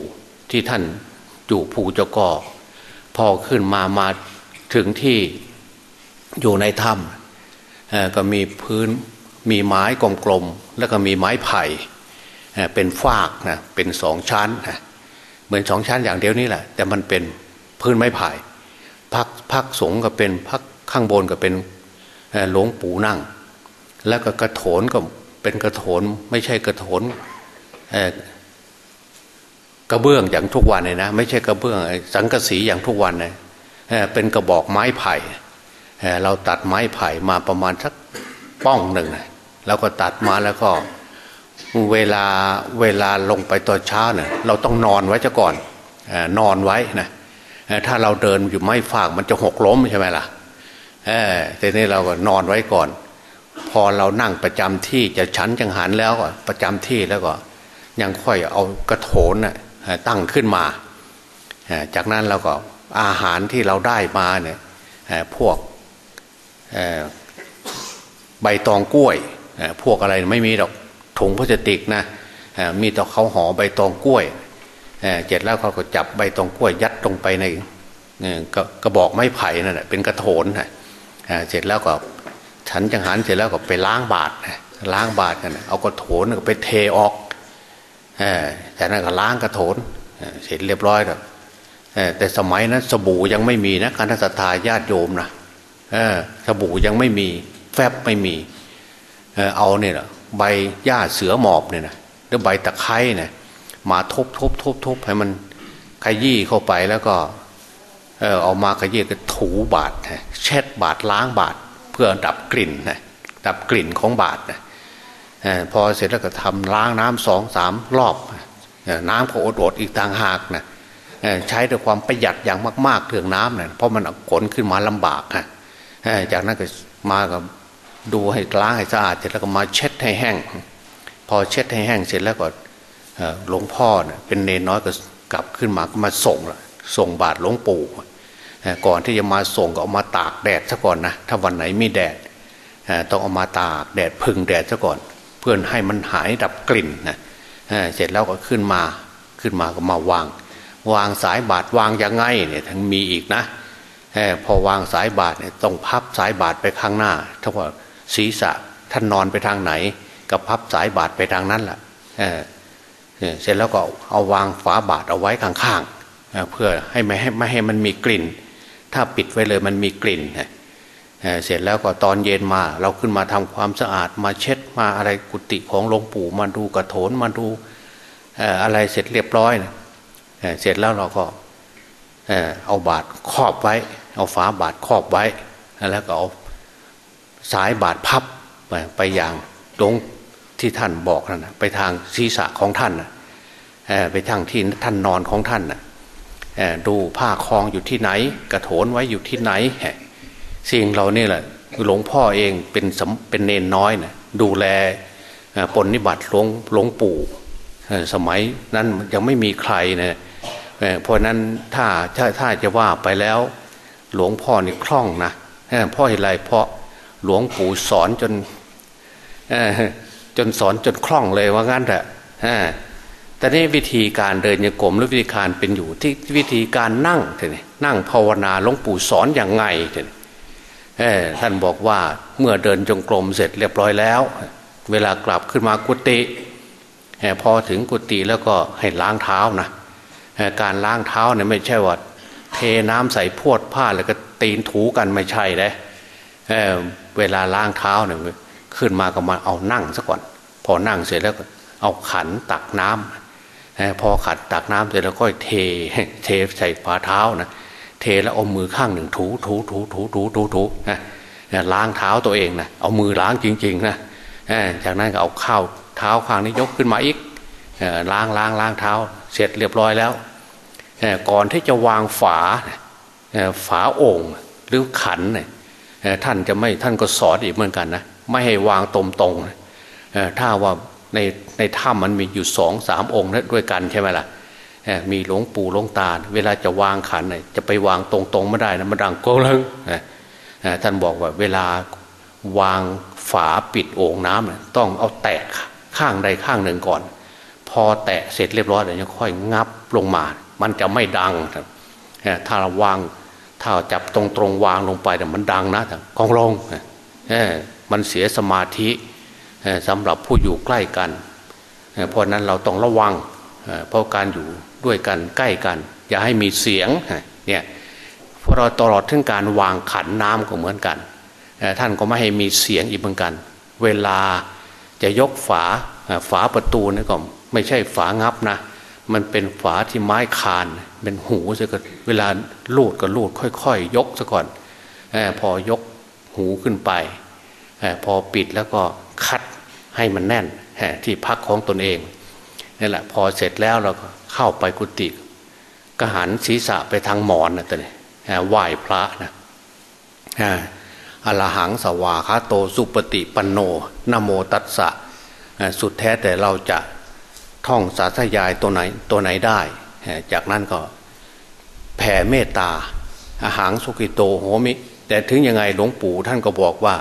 ที่ท่านอยู่ภูเจากอพอขึ้นมามา ถึงที่อยู่ในถ้ำก็มีพื้นมีไม้กลมๆแล้วก็มีไม้ไผ่เป็นฟากนะเป็นสองชั้นนะเหมือนสองชั้นอย่างเดียวนี่แหละ แต่มันเป็นพื้นไม้ไผ่พักพักสงก็เป็นพักข้างบนก็เป็นหลวงปู่นั่ง แล้วก็กระโถนก็เป็นกระโถนไม่ใช่กระโถนกระเบื้องอย่างทุกวันเลยนะ ไม่ใช่กระเบื้องสังกะสีอย่างทุกวันเลย เป็นกระบอกไม้ไผ่เราตัดไม้ไผ่มาประมาณสักป้องหนึ่งแล้วก็ตัดมาแล้วก็เวลาเวลาลงไปตอนเช้าเนี่ยเราต้องนอนไว้จะก่อนนอนไว้นะถ้าเราเดินอยู่ไม้ฝากมันจะหกล้มใช่ไหมล่ะแต่นี่เราก็นอนไว้ก่อน พอเรานั่งประจำที่จะชั้นจังหันแล้วก็ประจำที่แล้วก็ ยังค่อยเอากระโถนตั้งขึ้นมาจากนั้นเราก็ อาหารที่เราได้มาเนี่ยพวกใบตองกล้วย พวกอะไรไม่มีดอกถุงพลาสติกนะมีแต่เขาห่อใบตองกล้วยเจ็ดแล้วเขาก็จับใบตองกล้วยยัดลงไปในกระบอกไม้ไผ่นั่นแหละเป็นกระโถนเสร็จแล้วก็ฉันจังหันเสร็จแล้วก็ไปล้างบาตรล้างบาตรกันเอากระโถนไปเทออกแต่นั้นก็ล้างกระโถนเสร็จเรียบร้อยแล้ว แต่สมัยนั้นสบู่ยังไม่มีนะการทัศทาญาติโยมนะสบู่ยังไม่มีแฟบไม่มีเอาเนี่ยใบหญ้าเสือหมอบเนี่ยนะหรือใบตะไคร้เนี่ยมาทบทบทบทบให้มันขยี้เข้าไปแล้วก็เออเอามาขยี้ก็ถูบาดเช็ดบาดล้างบาดเพื่อดับกลิ่นนะดับกลิ่นของบาดนะพอเสร็จแล้วก็ทำล้างน้ำสองสามรอบ น้ำก็อดอดอีกต่างหากนะ ใช้ด้วยความประหยัดอย่างมาก ๆเรื่องน้ำเนะเพราะมันขนขึ้นมาลำบากฮะจากนั้นก็มากับดูให้ล้างให้สะอาดเสร็จแล้วก็มาเช็ดให้แห้ง พอเช็ดให้แห้งเสร็จแล้วก็หลวงพ่อเนะเป็นเนนน้อยก็กลับขึ้นมาก็มาส่งละส่งบาทหลวงปู่ก่อนที่จะมาส่งก็เอามาตากแดดซะก่อนนะถ้าวันไหนมีแดดต้องเอามาตากแดดพึ่งแดดซะก่อน เพื่อให้มันหายดับกลิ่นนะเสร็จแล้วก็ขึ้นมาขึ้นมาก็มาวาง วางสายบาทวางยังไงเนี่ยทั้งมีอีกนะพอวางสายบาทเนี่ยต้องพับสายบาทไปข้างหน้าถ้าว่าศีรษะท่านนอนไปทางไหน ก็พับสายบาทไปทางนั้นแหละเเสร็จแล้วก็เอาวางฝาบาทเอาไว้ข้างๆเพื่อให้ไม่ให้ไม่ให้มันมีกลิ่น ถ้าปิดไว้เลยมันมีกลิ่นเสร็จแล้วก็ตอนเย็นมา เราขึ้นมาทำความสะอาดมาเช็ดมาอะไรกุฏิของหลวงปู่มาดูกระโถนมาดูอะไรเสร็จเรียบร้อย เสร็จแล้วเราก็เอาบาดครอบไว้ เอาฝาบาดครอบไว้ แล้วก็เอาสายบาดพับไปไปอย่างหลวงที่ท่านบอกนั่นนะไปทางศีรษะของท่านนะไปทางที่ท่านนอนของท่านนะดูผ้าคลองอยู่ที่ไหน กระโถนไว้อยู่ที่ไหนสิ่งเรานี่แหละหลวงพ่อเองเป็นเป็นเนนน้อยนะดูแลปนนิบัติหลวงหลวงปู่สมัยนั้นยังไม่มีใครนะ เพราะนั้นถ้าถ้าถ้าจะว่าไปแล้ว หลวงพ่อนี่คล่องนะพ่อเห็นไรเพราะหลวงปู่สอนจนจนสอนจนคล่องเลยว่างั้นแหละแต่นี่วิธีการเดินโยกรมหรือวิธีการเป็นอยู่ที่วิธีการนั่งนี่นั่งภาวนาหลวงปู่สอนอย่างไงท่านบอกว่าเมื่อเดินจงกรมเสร็จเรียบร้อยแล้ว เวลากลับขึ้นมากุฏิพอถึงกุฏิแล้วก็ให้ล้างเท้านะ การล้างเท้าเนี่ยไม่ใช่ว่าเทน้ำใส่พวดผ้าแล้วก็ตีนถูกันไม่ใช่เลยเเวลาล้างเท้าเนี่ยขึ้นมาก็มาเอานั่งซะก่อน พอนั่งเสร็จแล้วเอาขันตักน้ำพอขัดตักน้ำเสร็จแล้วก็เทเทใส่ฝ่าเท้านะเทแล้วเอามือข้างหนึ่งถูถูถูถูถูถูถูนะล้างเท้าตัวเองนะเอามือล้างจริงๆนะจากนั้นก็เอาข้าวเท้าข้างนี้ยกขึ้นมาอีกล้างล้างล้างเท้า เสร็จเรียบร้อยแล้วก่อนที่จะวางฝาฝาโอ่งหรือขันเนี่ยท่านจะไม่ท่านก็สอนอีกเหมือนกันนะไม่ให้วางตรงตรงถ้าว่าในในถ้ำมันมีอยู่สองสามองค์ด้วยกันใช่ไหมล่ะมีหลวงปู่หลวงตา เวลาจะวางขันจะไปวางตรงตรงไม่ได้นะมันดังโกลังท่านบอกว่าเวลาวางฝาปิดโอ่งน้ำต้องเอาแตะข้างใดข้างหนึ่งก่อน พอแตะเสร็จเรียบร้อยเดี๋ยวจะค่อยงับลงมา มันจะไม่ดังถ้าเราวางถ้าจับตรงตรงวางลงไปแต่มันดังนะกองลงมันเสียสมาธิสำหรับผู้อยู่ใกล้กัน เพราะนั้นเราต้องระวังเพราะการอยู่ด้วยกันใกล้กัน อย่าให้มีเสียงเนี่ยพอเราตลอดถึงการวางขันน้ำก็เหมือนกัน ท่านก็ไม่ให้มีเสียงอีกเหมือนกัน เวลาจะยกฝา ฝาประตูนี่ก็ไม่ใช่ฝางับนะ มันเป็นฝาที่ไม้คาน เป็นหูซะก่อนเวลาลูดก็ลูดค่อยๆ ยกซะก่อนอพอยกหูขึ้นไปพอปิดแล้วก็คัดให้มันแน่นที่พักของตนเองนี่แหละพอเสร็จแล้วเราก็เข้าไปกุฏิกหันศีรษะไปทางหมอนนะตอนนี้ไหว้พระนะอรหังสวาคาโตสุปฏิปันโนนโมตัสสะ สุดแท้แต่เราจะท่องสาธยายตัวไหนตัวไหนได้ จากนั้นก็แผ่เมตตาอาหารสุกิโตโหมิ แต่ถึงยังไงหลวงปู่ท่านก็บอกว่า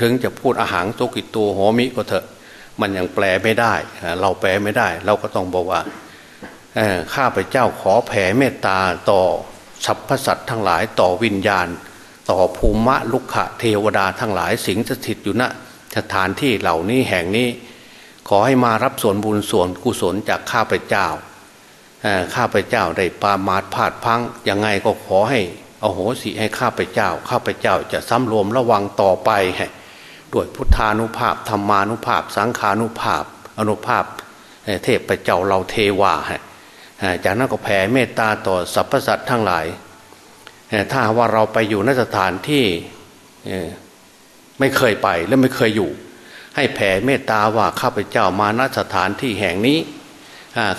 ถึงจะพูดอาหารโตกิโตโหมิก็เถอะ มันยังแปลไม่ได้ เราแปลไม่ได้ เราก็ต้องบอกว่าข้าพเจ้าขอแผ่เมตตาต่อสรรพสัตว์ทั้งหลายต่อวิญญาณ ต่อภูมะลุกขะเทวดาทั้งหลายสิงสถิตอยู่ณสถานที่เหล่านี้แห่งนี้ ขอให้มารับส่วนบุญส่วนกุศลจากข้าพเจ้าข้าพเจ้าได้ปามาดพาดพังยังไงก็ขอให้อโหสิให้ข้าพเจ้า ข้าพเจ้าจะสำรวมระวังต่อไปด้วยพุทธานุภาพธรรมานุภาพ สังขานุภาพ อนุภาพเทพเจ้าเราเทวาจากนั้นก็แผ่เมตตาต่อสรรพสัตว์ทั้งหลาย ถ้าว่าเราไปอยู่นสถานที่ไม่เคยไปและไม่เคยอยู่ ให้แผ่เมตตาว่าข้าพเจ้ามาณสถานที่แห่งนี้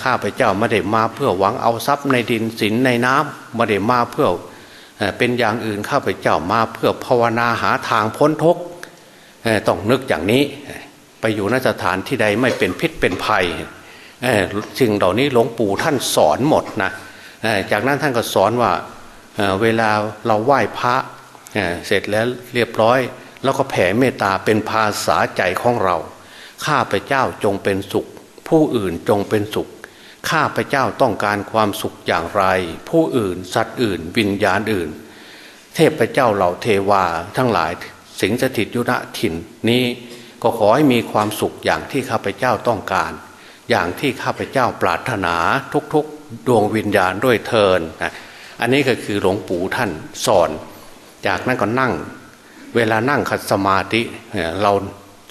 ข้าพเจ้าไม่ได้มาเพื่อหวังเอาทรัพย์ในดินสินในน้ำไม่ได้มาเพื่อเป็นอย่างอื่นข้าพเจ้ามาเพื่อภาวนาหาทางพ้นทุกข์ต้องนึกอย่างนี้ ไปอยู่นสถานที่ใดไม่เป็นพิษเป็นภัยสิ่งเหล่านี้หลวงปู่ท่านสอนหมดนะจากนั้นท่านก็สอนว่าเวลาเราไหว้พระเสร็จแล้วเรียบร้อย แล้วก็แผ่เมตตาเป็นภาษาใจของเรา ข้าพเจ้าจงเป็นสุข ผู้อื่นจงเป็นสุข ข้าพเจ้าต้องการความสุขอย่างไร ผู้อื่น สัตว์อื่น วิญญาณอื่น เทพเจ้าเหล่าเทวาทั้งหลายสิงสถิตยุณถิ่นนี้ก็ขอให้มีความสุขอย่างที่ข้าพเจ้าต้องการ อย่างที่ข้าพเจ้าปรารถนาทุกๆ ดวงวิญญาณด้วยเทินนะอันนี้ก็คือหลวงปู่ท่านสอน จากนั้นก็นั่ง เวลานั่งขัดสมาธิเรา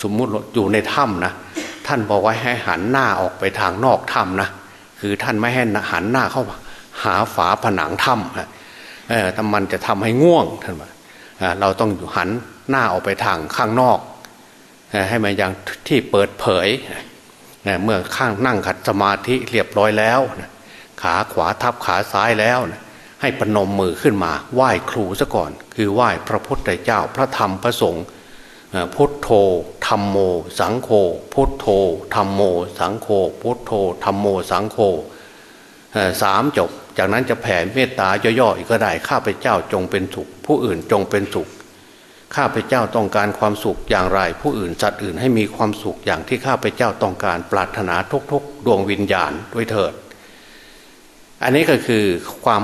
สมมุติอยู่ในถ้ำนะท่านบอกไว่าให้หันหน้าออกไปทางนอกถ้ำนะคือท่านไม่ให้หันหน้าเข้าหาฝาผนังถ้ำเออถ้ามันจะทำให้ง่วงท่านว่าเราต้องอยู่หันหน้าออกไปทางข้างนอก ให้มันอย่างที่เปิดเผยเมื่อข้างนั่งขัดสมาธิเรียบร้อยแล้ว ขาขวาทับขาซ้ายแล้ว ให้ปนมมือขึ้นมา ไหว้ครูซะก่อน คือไหว้พระพุทธเจ้าพระธรรมพระสงฆ์พุทโธธรรมโม สังโฆพุทโธธรรมโม สังโฆพุทโธธรรมโมสังโฆสามจบ จากนั้นจะแผ่เมตตาย่อๆอีกก็ได้ข้าพเจ้าจงเป็นสุข ผู้อื่นจงเป็นสุขข้าพเจ้าต้องการความสุขอย่างไร ผู้อื่นสัตว์อื่นให้มีความสุขอย่างที่ข้าพเจ้าต้องการปรารถนาทุกๆ ดวงวิญญาณด้วยเถิด อันนี้ก็คือความ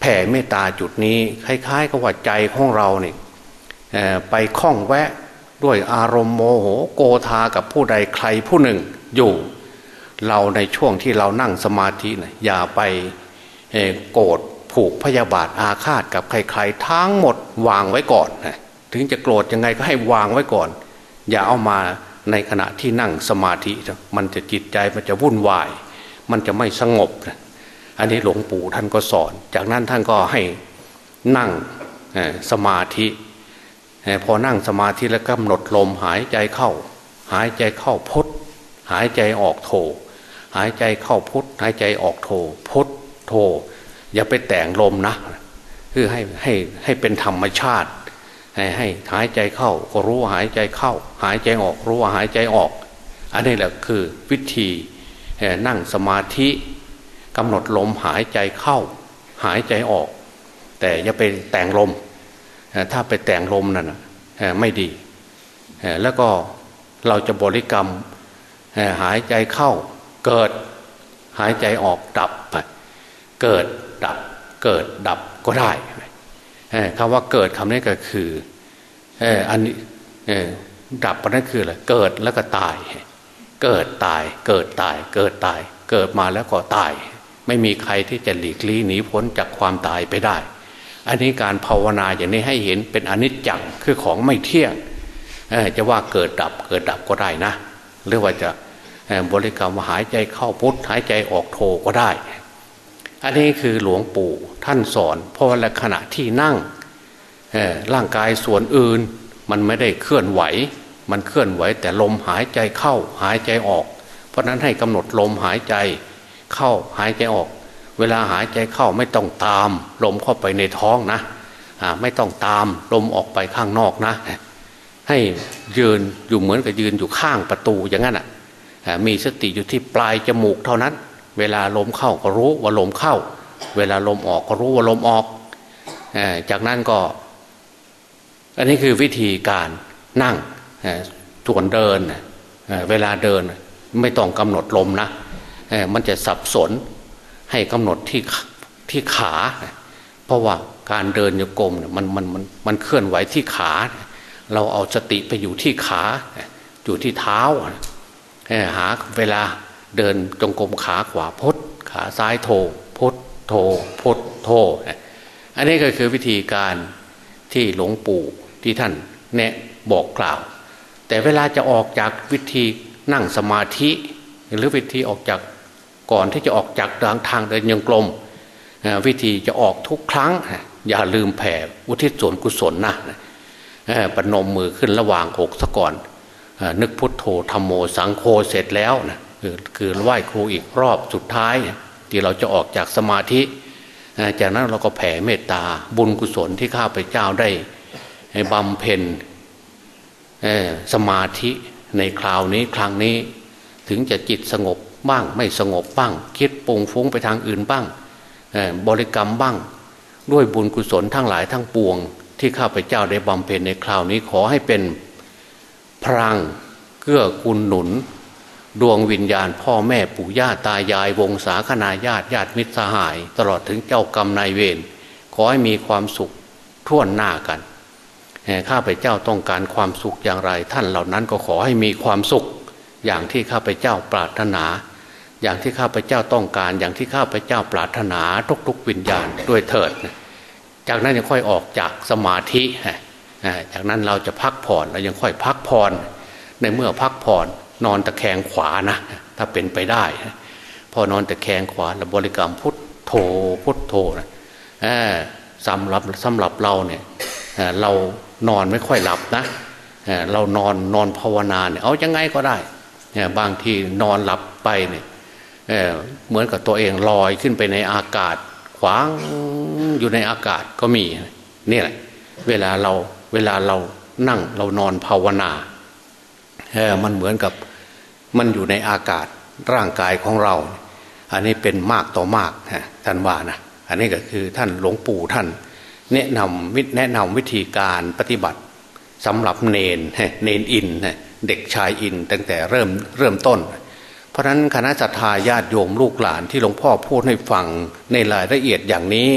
แผ่เมตตาจุดนี้คล้ายๆกับว่าใจของเราเนี่ยไปคล้องแวะด้วยอารมณ์โมโหโกธากับผู้ใดใครผู้หนึ่งอยู่ เราในช่วงที่เรานั่งสมาธินะอย่าไปโกรธผูกพยาบาทอาฆาตกับใครๆ ทั้งหมดวางไว้ก่อนนะถึงจะโกรธยังไงก็ให้วางไว้ก่อน อย่าเอามาในขณะที่นั่งสมาธิ มันจะจิตใจมันจะวุ่นวาย มันจะไม่สงบ อันนี้หลวงปู่ท่านก็สอน จากนั้นท่านก็ให้นั่งสมาธิพอนั่งสมาธิแล้วกำหนดลมหายใจเข้า หายใจเข้าพุทหายใจออกโท หายใจเข้าพุทหายใจออกโท พุทโท อย่าไปแต่งลมนะ คือให้ให้ให้เป็นธรรมชาติ ให้หายใจเข้าก็รู้หายใจเข้า หายใจออกรู้ว่าหายใจออก อันนี้แหละคือวิธีนั่งสมาธิ กำหนดลมหายใจเข้า หายใจออก แต่อย่าไปแต่งลม ถ้าไปแต่งลมนั่นไม่ดี แล้วก็เราจะบริกรรมหายใจเข้า เกิดหายใจออกดับไปเกิดดับ เกิดดับก็ได้คำว่าเกิดคำนี้ก็คืออันนี้ดับปนั่นคืออะไรเกิดแล้วก็ตาย เกิดตาย เกิดตาย เกิดตาย เกิดมาแล้วก็ตาย ไม่มีใครที่จะหลีกลี่หนีพ้นจากความตายไปได้ อันนี้การภาวนาอย่างนี้ให้เห็นเป็นอนิจจังคือของไม่เที่ยงจะว่าเกิดดับเกิดดับก็ได้นะ หรือว่าจะบริกรรมหายใจเข้าพุทหายใจออกโทก็ได้ อันนี้คือหลวงปู่ท่านสอน เพราะว่าขณะที่นั่งร่างกายส่วนอื่นมันไม่ได้เคลื่อนไหว มันเคลื่อนไหวแต่ลมหายใจเข้าหายใจออก เพราะนั้นให้กำหนดลมหายใจ เข้าหายใจออก เวลาหายใจเข้าไม่ต้องตาม ลมเข้าไปในท้องนะไม่ต้องตามลมออกไปข้างนอกนะ ให้ยืนอยู่เหมือนกับยืนอยู่ข้างประตูอย่างนั้นอะมีสติอยู่ที่ปลายจมูกเท่านั้น เวลาลมเข้าก็รู้ว่าลมเข้า เวลาลมออกก็รู้ว่าลมออก จากนั้นก็ อันนี้คือวิธีการนั่งส่วนเดิน เวลาเดินไม่ต้องกำหนดลมนะ มันจะสับสนให้กำหนดที่ที่ขา เพราะว่าการเดินโยกมมันมันมันมันเคลื่อนไหวที่ขา เราเอาสติไปอยู่ที่ขา อยู่ที่เท้าหาเวลาเดินจงกรมขาขวาพดขาซ้ายโถพดโถพดโถอันนี้ก็คือวิธีการที่หลวงปู่ที่ท่านแนะบอกกล่าว แต่เวลาจะออกจากวิธีนั่งสมาธิ หรือวิธีออกจาก ก่อนที่จะออกจากทางเดินยังกลม วิธีจะออกทุกครั้ง อย่าลืมแผ่อุทิศส่วนกุศลนะปนมมือขึ้นระหว่างอกซะก่อน นึกพุทโธธรรมโมสังโฆเสร็จแล้วนะคือคือไหว้ครูอีกรอบสุดท้าย ที่เราจะออกจากสมาธิ จากนั้นเราก็แผ่เมตตาบุญกุศลที่ข้าพเจ้าได้บำเพ็ญสมาธิในคราวนี้ครั้งนี้ถึงจะจิตสงบ บ้าง ไม่สงบบ้าง คิดปงฟุ้งไปทางอื่นบ้างบริกรรมบ้าง ด้วยบุญกุศลทั้งหลายทั้งปวง ที่ข้าพเจ้าได้บำเพ็ญในคราวนี้ขอให้เป็นพลังเกื้อกูลหนุน ดวงวิญญาณพ่อแม่ปู่ย่าตายายวงศาคณาญาติญาติมิตรสหาย ตลอดถึงเจ้ากรรมนายเวรขอให้มีความสุขท่วนหน้ากันข้าพเจ้าต้องการความสุขอย่างไร ท่านเหล่านั้นก็ขอให้มีความสุข อย่างที่ข้าพเจ้าปรารถนา อย่างที่ข้าพเจ้าต้องการ อย่างที่ข้าพเจ้าปรารถนาทุกๆวิญญาณด้วยเถิด จากนั้นยังค่อยออกจากสมาธิจากนั้นเราจะพักผ่อนเรายังค่อยพักผ่อนในเมื่อพักผ่อนนอนตะแคงขวานะ ถ้าเป็นไปได้ พอนอนตะแคงขวาแล้วบริกรรมพุทโธพุทโธนะสำหรับสำหรับเราเนี่ยเรานอนไม่ค่อยหลับนะเรานอนนอนภาวนาเนี่ยเอายังไงก็ได้ บางที่นอนหลับไปเนี่ยเเหมือนกับตัวเองลอยขึ้นไปในอากาศ ขวางอยู่ในอากาศก็มีนี่แหละเวลาเราเวลาเรานั่งเรานอนภาวนาเออมันเหมือนกับมันอยู่ในอากาศร่างกายของเรา อันนี้เป็นมากต่อมากท่านว่านะอันนี้ก็คือท่านหลวงปู่ท่าน แนะนำวิแนะนำวิธีการปฏิบัติสำหรับเนนเนนอิน เด็กชายอินตั้งแต่เริ่มเริ่มต้น เพราะฉะนั้นคณะสัตยาญาติโยมลูกหลานที่หลวงพ่อพูดให้ฟังในรายละเอียดอย่างนี้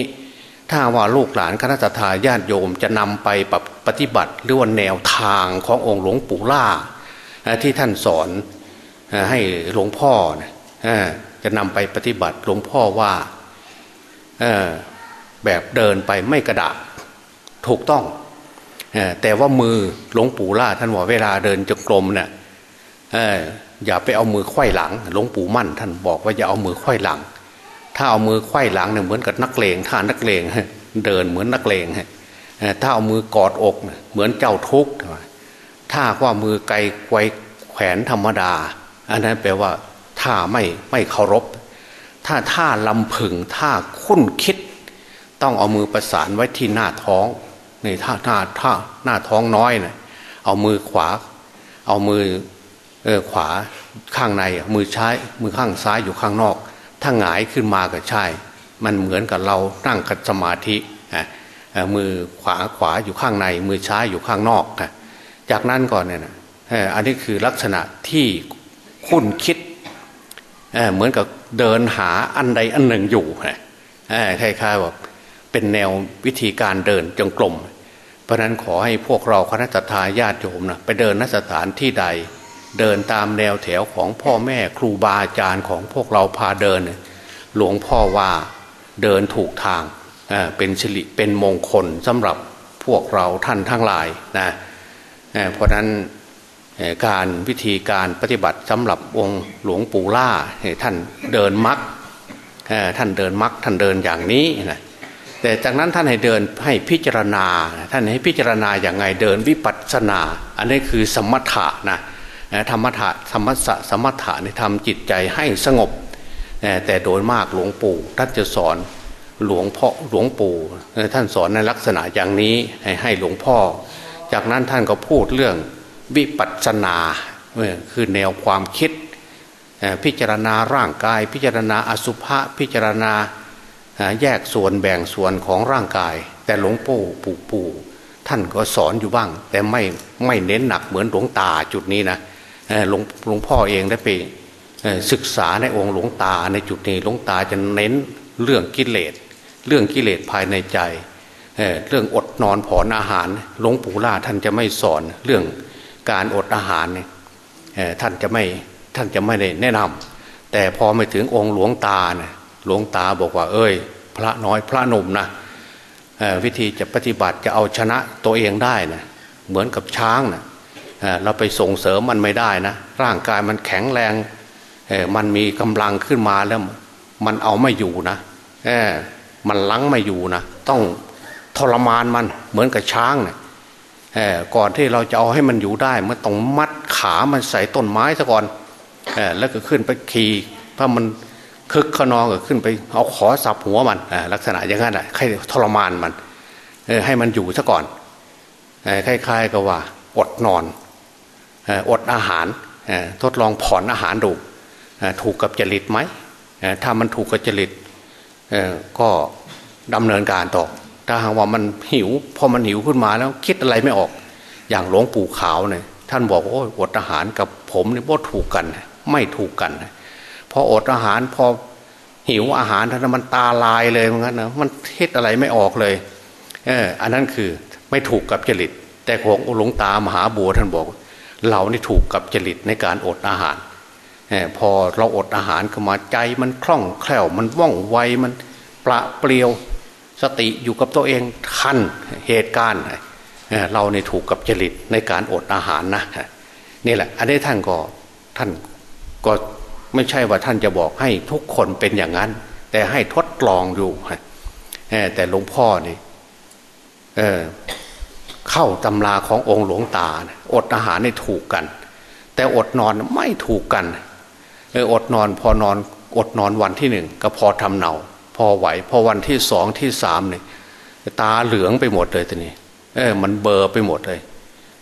ถ้าว่าลูกหลานคณะสัตยาญาติโยมจะนำไปปฏิบัติหรือว่าแนวทางขององค์หลวงปู่ล่าที่ท่านสอนให้หลวงพ่อจะนำไปปฏิบัติหลวงพ่อว่าแบบเดินไปไม่กระดาษถูกต้อง แต่ว่ามือหลวงปู่ล่าท่านว่าเวลาเดินจงกรมเนี่ยอย่าไปเอามือไขว้หลังหลวงปู่มั่น ท่านบอกว่าอย่าเอามือไขว้หลัง ถ้าเอามือไขว้หลังเนี่ยเหมือนกับนักเลงท่านักเลงเดินเหมือนนักเลงถ้าเอามือกอดอกเหมือนเจ้าทุกข์ถ้าว่ามือไกลไกวแขวนธรรมดา อันนั้นแปลว่าท่าไม่ไม่เคารพ ถ้าท่าลำพึงท่าคุ้นคิด ต้องเอามือประสานไว้ที่หน้าท้อง นท่าหน้าท่าหน้าท้องน้อยเนะ่ยเอามือขวา เอามือเออขวาข้างในมือใช้มือข้างซ้ายอยู่ข้างนอก ถ้าหงายขึ้นมาก็ใช่ มันเหมือนกับเรานั่งคัดสมาธิมือขวาขวาอยู่ข้างใน มือช้ายอยู่ข้างนอกนะจากนั้นก่อนเนี่ยนะอันนี้คือลักษณะที่คุ้นคิดเหมือนกับเดินหาอันใดอันหนึ่งอยู่คล้ายๆแบบเป็นแนววิธีการเดินจงกรมเราะนั้นขอให้พวกเราคณะทาญาติโยมนะไปเดินนสถานที่ใด เดินตามแนวแถวของพ่อแม่ครูบาอาจารย์ของพวกเราพาเดิน หลวงพ่อว่าเดินถูกทางเป็นสิริเป็นมงคลสำหรับพวกเราท่านทั้งหลายนะเพราะนั้นการวิธีการปฏิบัติสำหรับองค์หลวงปู่ล่าท่านเดินมักท่านเดินมักท่านเดินอย่างนี้นะ แต่จากนั้นท่านให้เดินให้พิจารณา ท่านให้พิจารณาอย่างไงเดินวิปัสสนา อันนี้คือสมถะนะธรรมถะธรรมะสมถะในทำจิตใจให้สงบ แต่โดยมากหลวงปู่ท่านจะสอนหลวงพ่อหลวงปู่ท่านสอนในลักษณะอย่างนี้ให้ให้หลวงพ่อ จากนั้นท่านก็พูดเรื่องวิปัสสนาคือแนวความคิดพิจารณาร่างกาย พิจารณาอสุภะพิจารณา แยกส่วนแบ่งส่วนของร่างกาย แต่หลวงปู่ปู่ปู่ท่านก็สอนอยู่บ้าง แต่ไม่ไม่เน้นหนักเหมือนหลวงตาจุดนี้นะหลวงหลวงพ่อเองได้ไปศึกษาในองค์หลวงตาในจุดนี้หลวงตาจะเน้นเรื่องกิเลส เรื่องกิเลสภายในใจเรื่องอดนอนผ่อนอาหารหลวงปู่ล่าท่านจะไม่สอนเรื่องการอดอาหารเนี่ยท่านจะไม่ท่านจะไม่ได้แนะนำแต่พอไปถึงองค์หลวงตาเนี่ย หลวงตาบอกว่า เอ้ย พระน้อยพระหนุ่มนะวิธีจะปฏิบัติจะเอาชนะตัวเองได้นะเหมือนกับช้างนะเราไปส่งเสริมมันไม่ได้นะ ร่างกายมันแข็งแรงมันมีกำลังขึ้นมาแล้ว มันเอาไม่อยู่นะมันลังไม่อยู่นะต้องทรมานมันเหมือนกับช้างนะี่ยก่อนที่เราจะเอาให้มันอยู่ได้มันต้องมัดขามันใส่ต้นไม้ซะก่อนแล้วก็ขึ้นไปขี่ถ้ามัน คึกขนองก็ขึ้นไปเอาขอสับหัวมันลักษณะอย่างนั้นแหละให้ทรมานมันให้มันอยู่ซะก่อนคล้ายๆกับว่า อดนอนอดอาหารทดลองผ่อนอาหารดูถูกกับจริตไหมถ้ามันถูกกับจริตก็ดำเนินการต่อ ถ้าหากว่ามันหิว พอมันหิวขึ้นมาแล้วคิดอะไรไม่ออก อย่างหลวงปู่ขาวเนี่ยท่านบอกว่าโอ้อดอาหารกับผมเนี่ยว่าถูกกัน ไม่ถูกกัน พออดอาหารพอหิวอาหารท่านมันตาลายเลยเหมือนกันนะมันคิดอะไรไม่ออกเลยเอออันนั้นคือไม่ถูกกับจริต แต่ของหลวงตามหาบัวท่านบอก เรานี่ถูกกับจริตในการอดอาหารอพอเราอดอาหารก็มาใจมันคล่องแคล่วมันว่องไวมันประเปรียวสติอยู่กับตัวเองทันเหตุการณ์เราในถูกกับจริตในการอดอาหารนะนี่แหละ อันนี้ท่านก็ท่านก็ ไม่ใช่ว่าท่านจะบอกให้ทุกคนเป็นอย่างนั้น แต่ให้ทดลองอยู่แต่หลวงพ่อนี่เข้าตำราขององค์หลวงตา อดอาหารให้ถูกกัน แต่อดนอนไม่ถูกกันเอออดนอนพอนอนอดนอนวันที่หนึ่งก็พอทำเนาพอไหว พอวันที่สองที่สามเนี่ยตาเหลืองไปหมดเลยทีนี้ เออ มันเบอร์ไปหมดเลย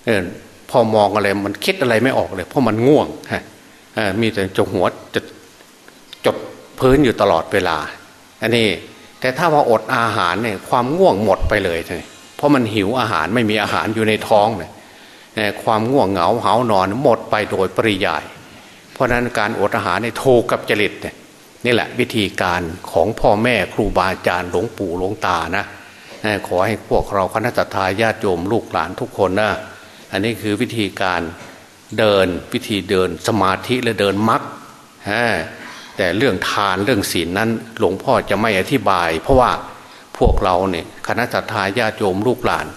เออ พอมองอะไรมันคิดอะไรไม่ออกเลย เพราะมันง่วงฮะ มีแต่จงหัวจะจดพื้นอยู่ตลอดเวลา อันนี้ แต่ถ้าว่าอดอาหารเนี่ยความง่วงหมดไปเลยเลยเพราะมันหิวอาหารไม่มีอาหารอยู่ในท้องเนี่ยความง่วงเหงาเหานอนหมดไปโดยปริยาย เพราะนั้นการอดอาหารในโทกับจริตเนี่ยนี่แหละวิธีการของพ่อแม่ครูบาอาจารย์หลวงปู่หลวงตานะขอให้พวกเราคณะทาญาติโยมลูกหลานทุกคนนะอันนี้คือวิธีการ เดินวิธีเดินสมาธิและเดินมักแต่เรื่องทานเรื่องศีลนั้น หลวงพ่อจะไม่อธิบาย เพราะว่าพวกเราเนี่ยคณะทาญาติโยมลูกหลาน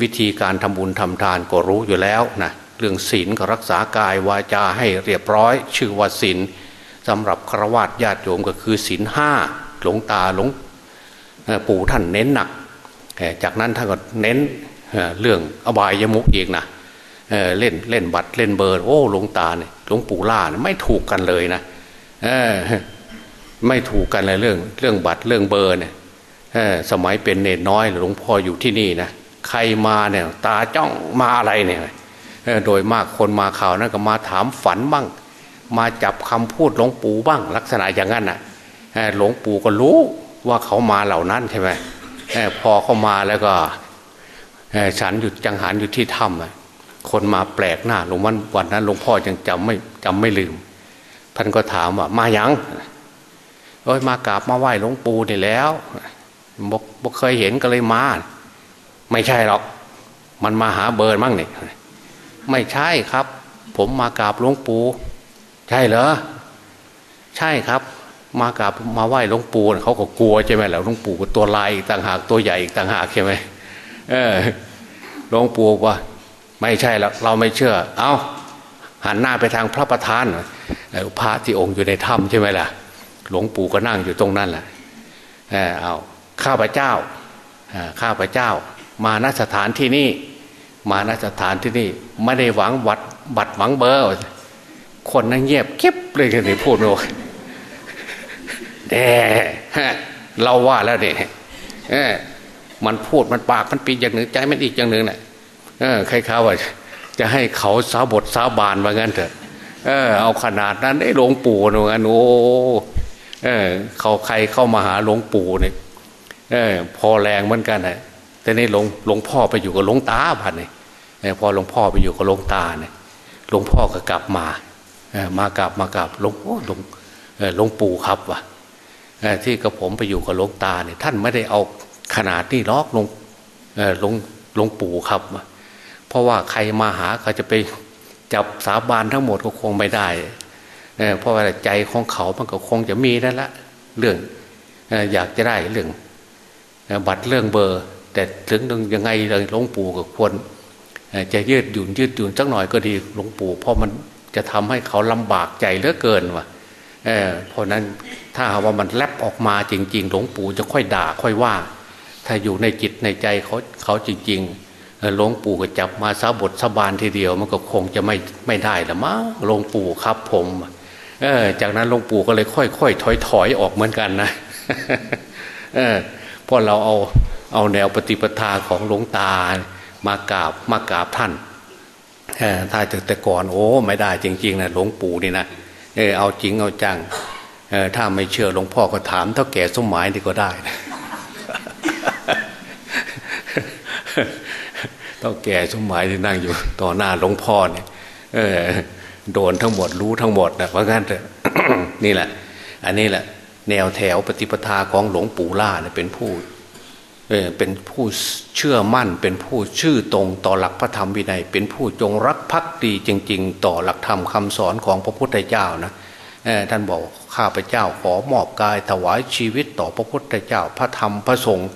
วิธีการทำบุญทำทานก็รู้อยู่แล้วนะเรื่องศีลก็รักษากายวาจาให้เรียบร้อย ชื่อว่าศีลสำหรับฆรวาสญาติโยมก็คือศีลห้าหลวงตาหลวงปู่ท่านเน้นหนัก จากนั้นท่านก็เน้นเรื่องอบายยมุกอีกนะ เเล่นเล่นบัตรเล่นเบอร์ โอ้หลวงตาเนี่ยหลวงปู่ล่าเนี่ยไม่ถูกกันเลยนะไม่ถูกกันเลยเรื่อง เรื่องบัตรเรื่องเบอร์เนี่ยสมัยเป็นเนรน้อยหลวงพ่ออยู่ที่นี่นะใครมาเนี่ย ตาจ้องมาอะไรเนี่ยโดยมากคนมาข่าวนั้นก็มาถามฝันบ้าง มาจับคำพูดหลวงปู่บ้าง ลักษณะอย่างนั้นน่ะหลวงปู่ก็รู้ว่าเขามาเหล่านั้นใช่ไหมพอเขามาแล้วก็ฉันหยุดจังหันอยู่ที่ถ้ำ คนมาแปลกหน้าหลวงวันวันนั้นหลวงพ่อยังจำไม่จำไม่ลืมท่านก็ถามว่ามายังโอ้ยมากราบมาไหว้หลวงปู่นี่แล้วบอกบอกเคยเห็นก็เลยมา ไม่ใช่หรอก มันมาหาเบอร์มั่งนี่ไม่ใช่ครับ ผมมากราบหลวงปู่ใช่เหรอใช่ครับ มากราบมาไหว้หลวงปู่เขาก็กลัวใช่ไหมแล้วหลวงปู่ตัวลายต่างหากตัวใหญ่ต่างหากใช่ไหมเออหลวงปู่ว่า ไม่ใช่แล้วเราไม่เชื่อ เอาหันหน้าไปทางพระประธานพระที่องค์อยู่ในถ้ำใช่ไหมล่ะ หลวงปู่ก็นั่งอยู่ตรงนั้นแหละเอาข้าพเจ้าข้าพเจ้า มาณสถานที่นี่ มาณสถานที่นี่ ไม่ได้หวังวัดบัตรหวังเบอร์ คนนั่งเงียบเก็บเลยกันนี่พูดโอ้แด่เราว่าแล้วเนี่ยมันพูดมันปากมันปีอย่างหนึ่งใจมันอีกอย่างหนึ่งเนะ่ยใครเขาว่าจะให้เขาสาบทสาบานว่างั้นเถอะ เออ เอาขนาดนั้นไอ้หลวงปู่นูงั้นโอ้เออ เขาใครเข้ามาหาหลวงปู่เนี่ยเออ พอแรงเหมือนกันนะแต่นี่หลวงหลวงพ่อไปอยู่กับหลวงตาพันเนี่ยพอหลวงพ่อไปอยู่กับหลวงตาเนี่ยหลวงพ่อก็กลับมาเออมากลับมากลับหลวงหลวงหลวงปู่ครับวะที่กระผมไปอยู่กับหลวงตาเนี่ยท่านไม่ได้เอาขนาดนี้ล็อกลงหลวงหลวงปู่ครับ เพราะว่าใครมาหาเขาจะไปจับสาบานทั้งหมดก็คงไม่ได้เพราะว่าใจของเขามันก็คงจะมีนั่นละเรื่องอยากจะได้เรื่องบัตรเรื่องเบอร์ แต่ถึงยังไงเลยหลวงปู่ก็ควรจะยืดหยุ่นยืดหยุ่นสักหน่อยก็ดีหลวงปู่เพราะมันจะทำให้เขาลำบากใจเหลือเกินว่ะเเพราะนั้นถ้าว่ามันแลบออกมาจริง ๆ หลวงปู่จะค่อยด่าค่อยว่า ถ้าอยู่ในจิตในใจเขาเขาจริง ๆ หลวงปู่ก็จับมาสาบทสาบานทีเดียว มันก็คงจะไม่ไม่ได้ละมั้งหลวงปู่ครับผมเออจากนั้นหลวงปู่ก็เลยค่อยๆถอยถอยออกเหมือนกันนะเออพราะเราเอาเอาแนวปฏิปทาของหลวงตามากราบมากราบท่านถ้าแต่ก่อนโอ้ไม่ได้จริงๆนะหลวงปู่นี่นะเออเอาจริงเอาจังเออถ้าไม่เชื่อหลวงพ่อก็ถามเท่าแก่สมหมายนี่ก็ได้ เท่าแก่สมหมายที่นั่งอยู่ต่อหน้าหลวงพ่อเนี่ยเออโดนทั้งหมดรู้ทั้งหมดนะเพราะงั้นเถอะนี่แหละ อันนี้แหละ แนวแถวปฏิปทาของหลวงปู่ล่าเนี่ยเป็นผู้เป็นผู้เชื่อมั่น เป็นผู้ชื่อตรงต่อหลักพระธรรมวินัย เป็นผู้จงรักภักดีจริง ๆ ต่อหลักธรรมคำสอนของพระพุทธเจ้านะท่านบอกข้าพเจ้าขอมอบกายถวายชีวิตต่อพระพุทธเจ้า พระธรรมพระสงฆ์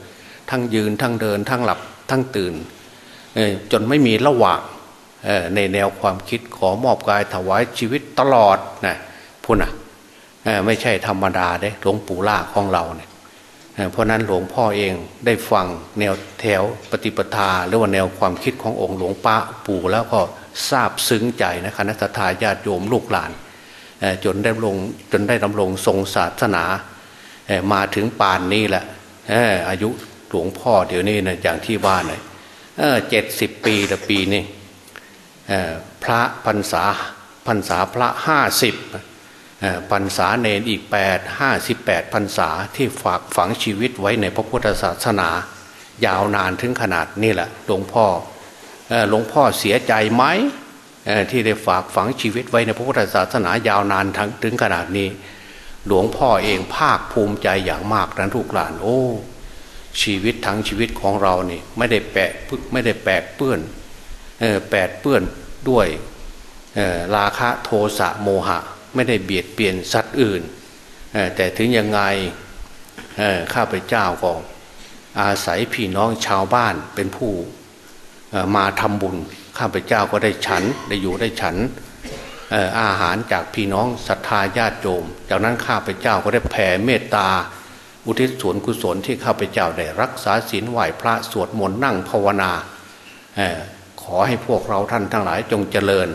ทั้งยืนทั้งเดินทั้งหลับทั้งตื่น จนไม่มีระหว่างในแนวความคิดขอมอบกายถวายชีวิตตลอดนะพุ่นนะไม่ใช่ธรรมดาเด้หลวงปู่ล่าของเราเนี่ยเพราะนั้นหลวงพ่อเองได้ฟังแนวแถวปฏิปทา หรือว่าแนวความคิดขององค์หลวงป้าปู่แล้วก็ทราบซึ้งใจนะคณะทาญาติโยมลูกหลานจนได้ลงจนได้ดำรงทรงศาสนามาถึงป่านนี้แหละอายุหลวงพ่อเดี๋ยวนี้นะอย่างที่บ้านเลย เออเจ็ดสิบปีละปีนี่พระพรรษาพรรษาพระห้าสิบพรรษาเนนอีกแปดห้าสิบแปดพรรษาที่ฝากฝังชีวิตไว้ในพระพุทธศาสนา ยาวนานถึงขนาดนี่แหละหลวงพ่อหลวงพ่อเสียใจไหมที่ได้ฝากฝังชีวิตไว้ในพระพุทธศาสนายาวนานทั้งถึงขนาดนี้ หลวงพ่อเองภาคภูมิใจอย่างมากนะทุกหลานโอ้ ชีวิตทั้งชีวิตของเรานี่ไม่ได้แปะไม่ได้แปกเปื้อนแปดเปื้อนด้วยราคะโทสะโมหะ ไม่ได้เบียดเบียนสัตว์อื่น แต่ถึงยังไงข้าพเจ้าก็อาศัยพี่น้องชาวบ้านเป็นผู้มาทำบุญ ข้าพเจ้าก็ได้ฉันได้อยู่ได้ฉันอาหารจากพี่น้องศรัทธาญาติโยม จากนั้นข้าพเจ้าก็ได้แผ่เมตตา อุทิศส่วนกุศลที่ข้าพเจ้าได้รักษาศีลไหวพระสวดมนต์นั่งภาวนาขอให้พวกเราท่านทั้งหลายจงเจริญ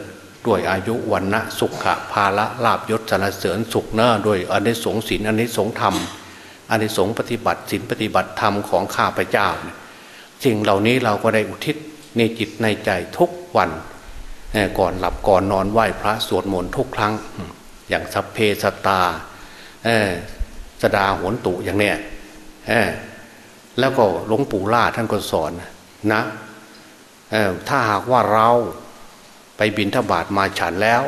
ด้วยอายุวันนะสุขะภาละลาบยศสรรเสริญสุขเนอด้วยอนิสงส์ศีลอนิสงส์ธรรมอนิสงส์ปฏิบัติศีลปฏิบัติธรรมของข้าพเจ้าสิ่งเหล่านี้เราก็ได้อุทิศในจิตในใจทุกวันก่อนหลับก่อนนอนไหว้พระสวดมนต์ทุกครั้ง อย่างสัพเพสตา สดาหวนตุอย่างเนี้ยแล้วก็หลวงปู่ล่าท่านก็สอนนะถ้าหากว่าเราไปบินทบาทมาฉันแล้ว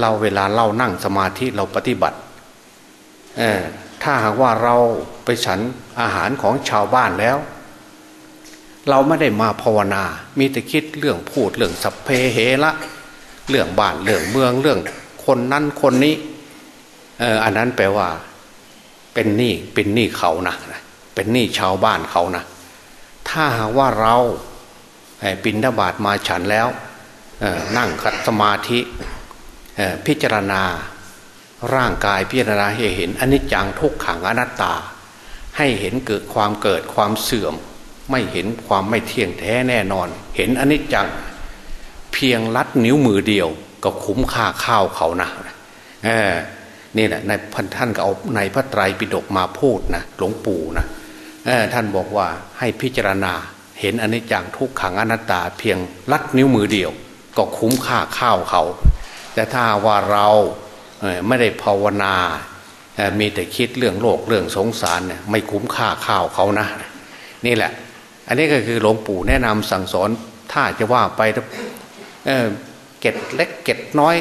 เราเวลาเรานั่งสมาธิเราปฏิบัติถ้าหากว่าเราไปฉันอาหารของชาวบ้านแล้ว เราไม่ได้มาภาวนา มีแต่คิดเรื่องพูดเรื่องสัพเพเหระเรื่องบ้านเรื่องเมืองเรื่องคนนั้นคนนี้อันนั้นแปลว่า เป็นหนี้เป็นหนี้เขานะเป็นหนี้ชาวบ้านเขานะถ้าว่าเราปินทบาทมาฉันแล้วนั่งคัดสมาธิพิจารณาร่างกายพิจารณาให้เห็นอนิจจังทุกขังอนัตตา ให้เห็นเกิดความเกิดความเสื่อม ไม่เห็นความไม่เที่ยงแท้แน่นอน เห็นอนิจจัง เพียงลัดนิ้วมือเดียวก็คุ้มค่าข้าวเขานะเนี่แหละในพันท่านก็เอาในพระไตรปิฎกมาพูดนะหลวงปู่นะท่านบอกว่าให้พิจารณาเห็นอนิจจังทุกขังอนัตตาเพียงลัดนิ้วมือเดียว ก็คุ้มค่าข้าวเขา แต่ถ้าว่าเราไม่ได้ภาวนา มีแต่คิดเรื่องโลกเรื่องสงสารเนี่ยไม่คุ้มค่าข้าวเขานะ นี่แหละ อันนี้ก็คือหลวงปู่แนะนำสั่งสอนถ้าจะว่าไปเเก็ดเล็กเก็ดน้อย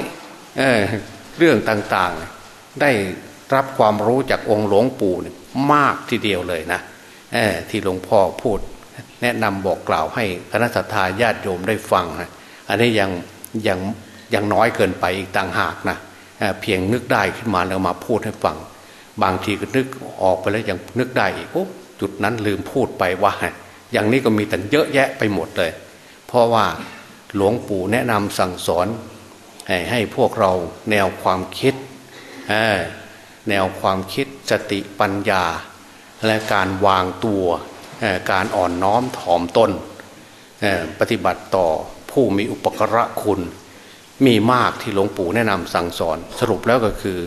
เอเรื่องต่างๆ ได้รับความรู้จากองค์หลวงปู่มากทีเดียวเลยนะที่หลวงพ่อพูด แนะนำบอกกล่าวให้คณะสัตยาญาติโยมได้ฟังนะอันนี้ยังยังยังน้อยเกินไปอีกต่างหากนะเพียงนึกได้ขึ้นมาแล้วมาพูดให้ฟัง บางทีก็นึกออกไปแล้วยังนึกได้อีกจุดนั้นลืมพูดไปว่า อย่างนี้ก็มีแต่เยอะแยะไปหมดเลย เพราะว่าหลวงปู่แนะนำสั่งสอนให้พวกเราแนวความคิด แนวความคิดสติปัญญา และการวางตัวการอ่อนน้อมถ่อมตนปฏิบัติต่อผู้มีอุปกระคุณ มีมากที่หลวงปู่แนะนำสั่งสอน สรุปแล้วก็คือ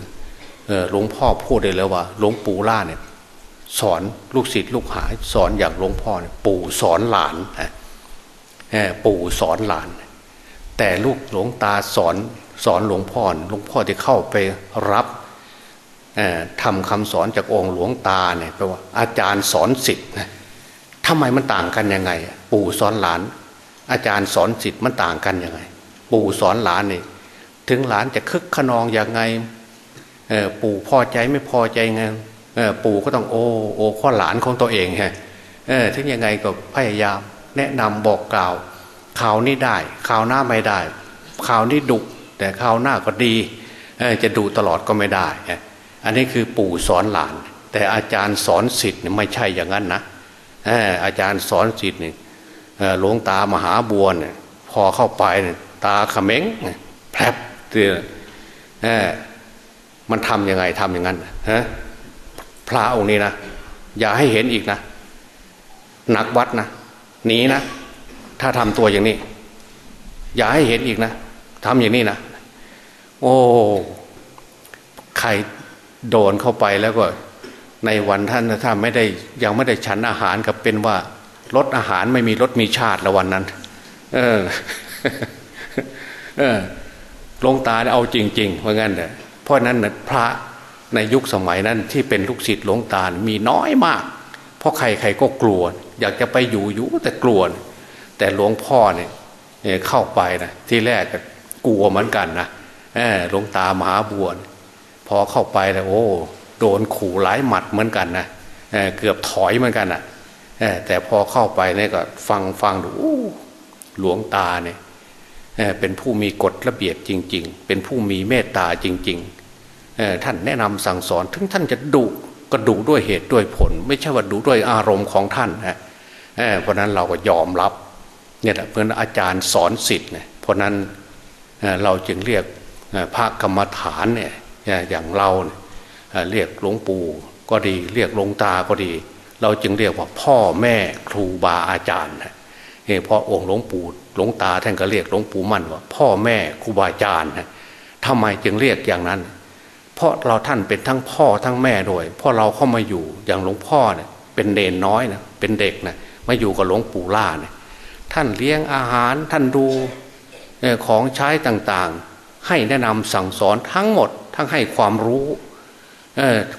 หลวงพ่อพูดได้แล้วว่าหลวงปู่ล่าเนี่ยสอนลูกศิษย์ลูกหาสอนอย่างหลวงพ่อเนี่ยปู่สอนหลานปู่สอนหลาน แต่ลูกหลวงตาสอน สอนหลวงพ่อหลวงพ่อจะเข้าไปรับทำคำสอนจากองค์หลวงตาเนี่ยแปลว่าอาจารย์สอนสิทธิ์ทำไมมันต่างกันยังไง ปู่สอนหลาน อาจารย์สอนสิทธิ์มันต่างกันยังไง ปู่สอนหลานนี่ถึงหลานจะคึกขนองอย่างไงปู่พอใจไม่พอใจไงปู่ก็ต้องโอโอข้อหลานของตัวเองฮะถึงยังไงก็พยายามแนะนำบอกกล่าวข่าวนี้ได้ข่าวหน้าไม่ได้ข่าวนี้ดุ แต่ข่าวหน้าก็ดีจะดูตลอดก็ไม่ได้ อันนี้คือปู่สอนหลาน แต่อาจารย์สอนสิทธิ์ไม่ใช่อย่างนั้นนะอาจารย์สอนจิตนี่หลวงตามหาบัวเนี่ยพอเข้าไปเนี่ยตาขม้งแผลบเตือนมันทำยังไงทำอย่างนั้นฮะพระองค์นี้นะอย่าให้เห็นอีกนะหนักวัดนะหนีนะ ถ้าทำตัวอย่างนี้ อย่าให้เห็นอีกนะทำอย่างนี้นะ โอ้ใครโดนเข้าไปแล้วก็ ในวันท่านถ้าไม่ได้ยังไม่ได้ฉันอาหารกับเป็นว่าลดอาหารไม่มีรสมีชาติละวันนั้น เออ เออลงตาเอาจริงๆเพราะงั้นเลยเพราะนั้นนะพระในยุคสมัยนั้นที่เป็นลูกศิษย์หลวงตา มีน้อยมาก เพราะใครใครก็กลัว อยากจะไปอยู่อยู่แต่กลัว แต่หลวงพ่อเนี่ยเข้าไปนะที่แรกก็กลัวเหมือนกันนะ หลวงตามหาบวนพอเข้าไปแล้วโอ้ โดนขู่หลายหมัดเหมือนกันนะเเกือบถอยเหมือนกันนะแต่พอเข้าไปเนี่ยก็ฟังฟังดูหลวงตาเนี่ยเป็นผู้มีกฎระเบียบจริง ๆ เป็นผู้มีเมตตาจริงๆท่านแนะนำสั่งสอน ถึงท่านจะดุก็ดุด้วยเหตุด้วยผล ไม่ใช่ว่าดุด้วยอารมณ์ของท่านนะเพราะนั้นเราก็ยอมรับเนี่ยแหละเพื่อนอาจารย์สอนสิทธิ์เนี่ยเพราะนั้นเราจึงเรียก พระกรรมฐานเนี่ยอย่างเราเรียกหลวงปู่ก็ดีเรียกหลวงตาก็ดี เราจึงเรียกว่าพ่อแม่ครูบาอาจารย์เพราะองค์หลวงปู่หลวงตาท่านก็เรียกหลวงปู่มั่นว่า พ่อแม่ครูบาอาจารย์ทำไมจึงเรียกอย่างนั้น เพราะเราท่านเป็นทั้งพ่อทั้งแม่ด้วยพ่อเราเข้ามาอยู่อย่างหลวงพ่อเนี่ยเป็นเด่นน้อยนะเป็นเด็กนะมาอยู่กับหลวงปู่ล่าเนี่ยท่านเลี้ยงอาหารท่านดูของใช้ต่างๆ ให้แนะนำสั่งสอนทั้งหมด ทั้งให้ความรู้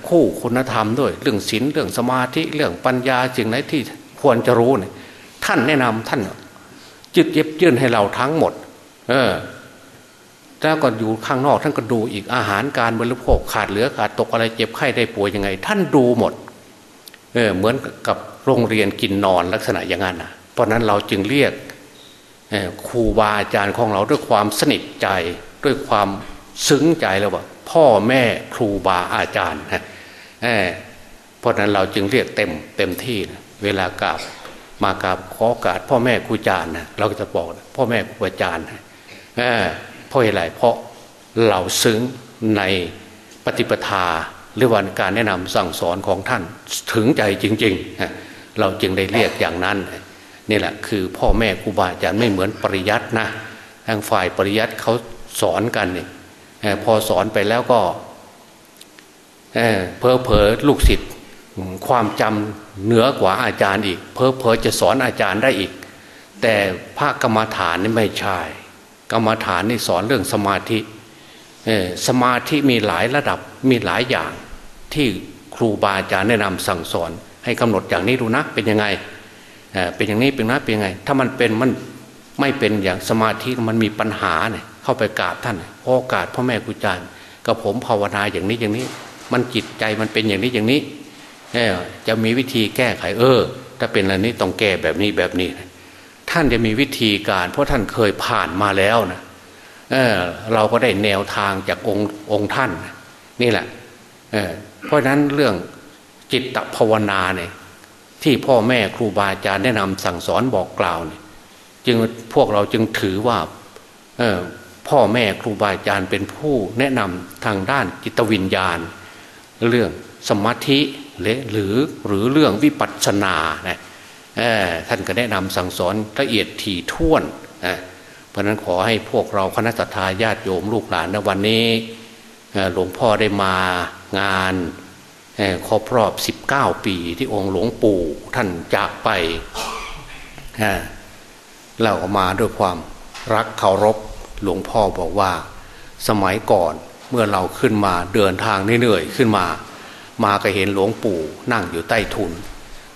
คู่คุณธรรมด้วย เรื่องศีลเรื่องสมาธิเรื่องปัญญาสิ่งไหนที่ควรจะรู้เนี่ยท่านแนะนำท่านจึกเย็บยื่นให้เราทั้งหมด เออแล้วก็อยู่ข้างนอกท่านก็ดูอีกอาหารการบริโภคขาดเหลือขาดตกอะไรเจ็บไข้ได้ป่วยยังไง ท่านดูหมด เออเหมือนกับโรงเรียนกินนอนลักษณะอย่างนั้นนะเพราะนั้นเราจึงเรียกครูบาอาจารย์ของเราด้วยความสนิทใจ ด้วยความซึ้งใจแล้วว่า พ่อแม่ครูบาอาจารย์นะเพราะนั้นเราจึงเรียกเต็มเต็มที่นะเวลากราบมากราบขอโอกาสพ่อแม่ครูอาจารย์นะเราก็จะบอกพ่อแม่ครูอาจารย์นะเพราะอะไรเพราะเราซึ้งในปฏิปทาหรือวันการแนะนำสั่งสอนของท่านถึงใจจริงๆ เราจึงได้เรียกอย่างนั้น นี่แหละคือพ่อแม่ครูบาอาจารย์ไม่เหมือนปริยัตินะทางฝ่ายปริยัติเขา สอนกันเนี่ยพอสอนไปแล้วก็เพอเพอลูกศิษย์ความจำเหนือกว่าอาจารย์อีก เพอเพอจะสอนอาจารย์ได้อีก แต่พระกรรมฐานนี่ไม่ใช่กรรมฐานนี่สอนเรื่องสมาธิสมาธิมีหลายระดับมีหลายอย่างที่ครูบาอาจารย์แนะนำสั่งสอน ให้กำหนดอย่างนี้ดูนะเป็นยังไงเป็นอย่างนี้เป็นนะเป็นยังไง ถ้ามันเป็นมันไม่เป็นอย่างสมาธิมันมีปัญหาเนี่ย เข้าไปกราบท่านพ่อกราบพ่อแม่ครูอาจารย์กับผมภาวนาอย่างนี้อย่างนี้ มันจิตใจมันเป็นอย่างนี้อย่างนี้จะมีวิธีแก้ไขเออ ถ้าเป็นอะไรนี้ต้องแก้แบบนี้แบบนี้ ท่านจะมีวิธีการ เพราะท่านเคยผ่านมาแล้วนะเออเราก็ได้แนวทางจากองค์องค์ท่าน นี่แหละเออเพราะฉะนั้นเรื่องจิตตภาวนาเนี่ยที่พ่อแม่ครูบาอาจารย์แนะนำสั่งสอนบอกกล่าวเนี่ยจึงพวกเราจึงถือว่า พ่อแม่ครูบาอาจารย์เป็นผู้แนะนำทางด้านจิตวิญญาณ เรื่องสมาธิหรือหรือเรื่องวิปัสสนานะท่านก็แนะนำสั่งสอนละเอียดถี่ถ้วนนะเพราะนั้นขอให้พวกเราคณะสัตยาญาติโยมลูกหลานในวันนี้หลวงพ่อได้มางานครบรอบ 19 ปีที่องค์หลวงปู่ท่านจากไปเราออกมาด้วยความรักเคารพ หลวงพ่อบอกว่า สมัยก่อนเมื่อเราขึ้นมาเดินทางเหนื่อยขึ้นมา มาก็เห็นหลวงปู่นั่งอยู่ใต้ทุน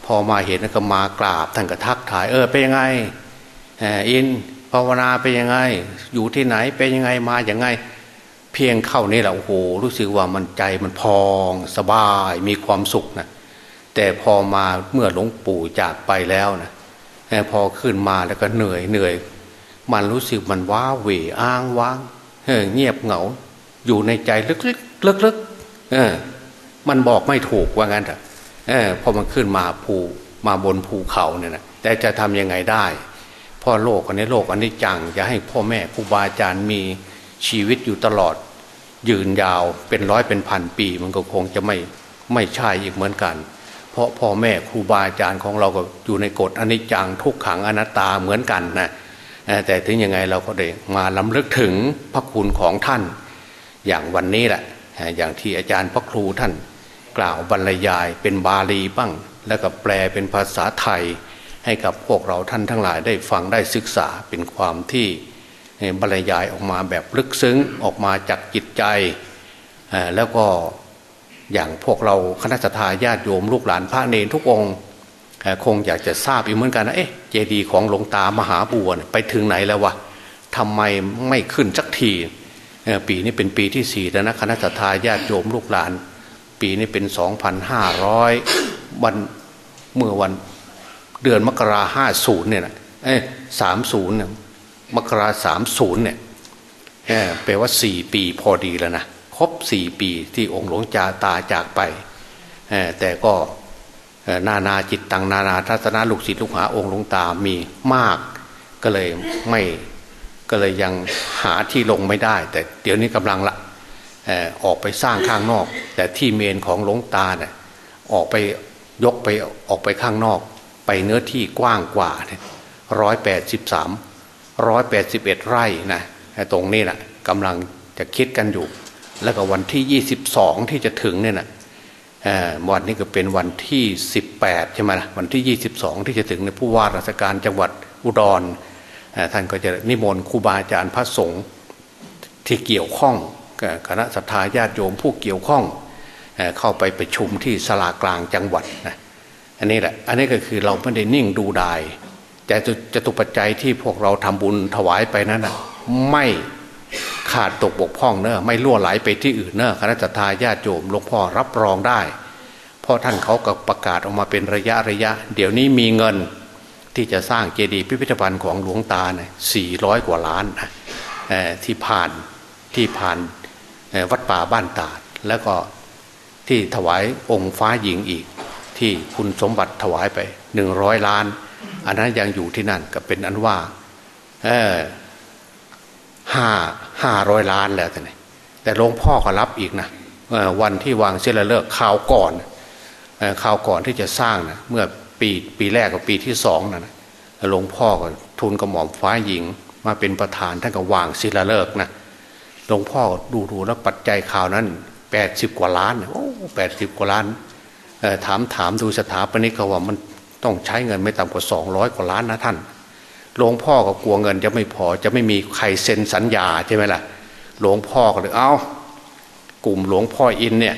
พอมาเห็นก็มากราบท่านก็ทักทายเออเป็นยังไงอินภาวนาเป็นยังไง อยู่ที่ไหนเป็นยังไงมาอย่างไง เพียงเข้านี่แหละโอ้โหรู้สึกว่ามันใจมันพองสบายมีความสุขนะแต่พอมาเมื่อหลวงปู่จากไปแล้วนะพอขึ้นมาแล้วก็เหนื่อยเหนื่อย มันรู้สึกมันว้าเหวอ้างว้างเงียบเหงา อยู่ในใจลึกๆลึกๆเออ มันบอกไม่ถูกว่างั้นเถอะเออพอมันขึ้นมาภูมาบนภูเขาเนี่ยนะแต่จะทำยังไงได้พ่อโลกอันนี้โลกอันนี้จังจะให้พ่อแม่ครูบาอาจารย์มีชีวิตอยู่ตลอด ยืนยาวเป็นร้อยเป็นพันปี มันก็คงจะไม่ไม่ใช่อีกเหมือนกัน เพเพราะพ่อแม่ครูบาอาจารย์ของเราก็อยู่ในกฎอนิจจังทุกขังอนัตตาเหมือนกันนะ แต่ถึงยังไงเราก็ได้มาล้ำลึกถึงพระคุณของท่าน อย่างวันนี้แหละอย่างที่อาจารย์พระครูท่านกล่าวบรรยายเป็นบาลีบ้าง แล้วก็แปลเป็นภาษาไทย ให้กับพวกเราท่านทั้งหลายได้ฟังได้ศึกษาเป็นความที่บรรยายออกมาแบบลึกซึ้งออกมาจากจิตใจ แล้วก็อย่างพวกเราคณะทาญาติโยมลูกหลานพระเนรทุกอง คงอยากจะทราบอีกเหมือนกันนะเอ๊ะเจดีย์ของหลวงตามหาบัวไปถึงไหนแล้ววะทำไมไม่ขึ้นสักทีปีนี้เป็นปีที่สี่แล้วนะคณะทาญาติโยมลูกหลาน ปีนี้เป็นสองพันห้าร้อยวันเมื่อวันเดือนมกราห้าศูนย์เนี่ยนะเอ้สามศูนย์เนี่ยมกราสามศูนย์เนี่ยแปลว่าสี่ปีพอดีแล้วนะครบสี่ปีที่องค์หลวงจาตาจากไปแต่ก็ นานาจิตตังนานาทัศนะลูกศิษย์ลูกหาองค์หลวงตามีมาก ก็เลยไม่ก็เลยยังหาที่ลงไม่ได้ แต่เดี๋ยวนี้กำลังละออกไปสร้างข้างนอก แต่ที่เมนของหลวงตาเนี่ยออกไปยกไปออกไปข้างนอก ไปเนื้อที่กว้างกว่าร้อยแปดสิบสามร้อยแปดสิบเอ็ดไร่นะตรงนี้แหละกำลังจะคิดกันอยู่ แล้วก็วันที่22ที่จะถึงเนี่ยนะ วันนี้ก็เป็นวันที่ 18 ใช่ไหมวันที่ 22 ที่จะถึงในผู้ว่าราชการจังหวัดอุดรท่านก็จะนิมนต์ครูบาอาจารย์พระสงฆ์ที่เกี่ยวข้องคณะสัตยาญาติโยมผู้เกี่ยวข้องเข้าไปประชุมที่สลากลางจังหวัดนะอันนี้แหละอันนี้ก็คือเราไม่ได้นิ่งดูดายแต่จะตุปัจจัยที่พวกเราทำบุญถวายไปนั้นนะไม่ ขาดตกบกพร่องเนอะไม่ล่วไหลไปที่อื่นเนอะคณะทาญาติโยมหลวงพ่อรับรองได้เพราะท่านเขาก็ประกาศออกมาเป็นระยะระยะ เดี๋ยวนี้มีเงินที่จะสร้างเจดีย์พิพิธภัณฑ์ของหลวงตาเนี่ยสี่ร้อยกว่าล้านนะที่ผ่านที่ผ่านวัดป่าบ้านตาด แล้วก็ที่ถวายองค์ฟ้าหญิงอีก ที่คุณสมบัติถวายไปหนึ่งร้อยล้าน อันนั้นยังอยู่ที่นั่นก็เป็นอันว่า ห้าห้าร้อยล้านแล้วแต่ไหนแต่หลวงพ่อก็รับอีกนะวันที่วางเสลเลิกข่าวก่อนข่าวก่อนที่จะสร้างนะเมื่อปีปีแรกกับปีที่สองนะหลวงพ่อก็ทุนกระหม่อมฟ้าหญิง มาเป็นประธานท่านก็วางศิลาฤกษ์นะหลวงพ่อดูดูแล้วปัจจัยข่าวนั้นแปดสิบกว่าล้านโอ้แปดสิบกว่าล้านถามถามดูสถาปนิกเขาว่ามันต้องใช้เงินไม่ต่ำกว่าสองร้อยกว่าล้านนะท่าน หลวงพ่อก็กลัวเงินจะไม่พอจะไม่มีใครเซ็นสัญญาใช่ไหมล่ะ หลวงพ่อก็เลยเอากลุ่มหลวงพ่ออินเนี่ย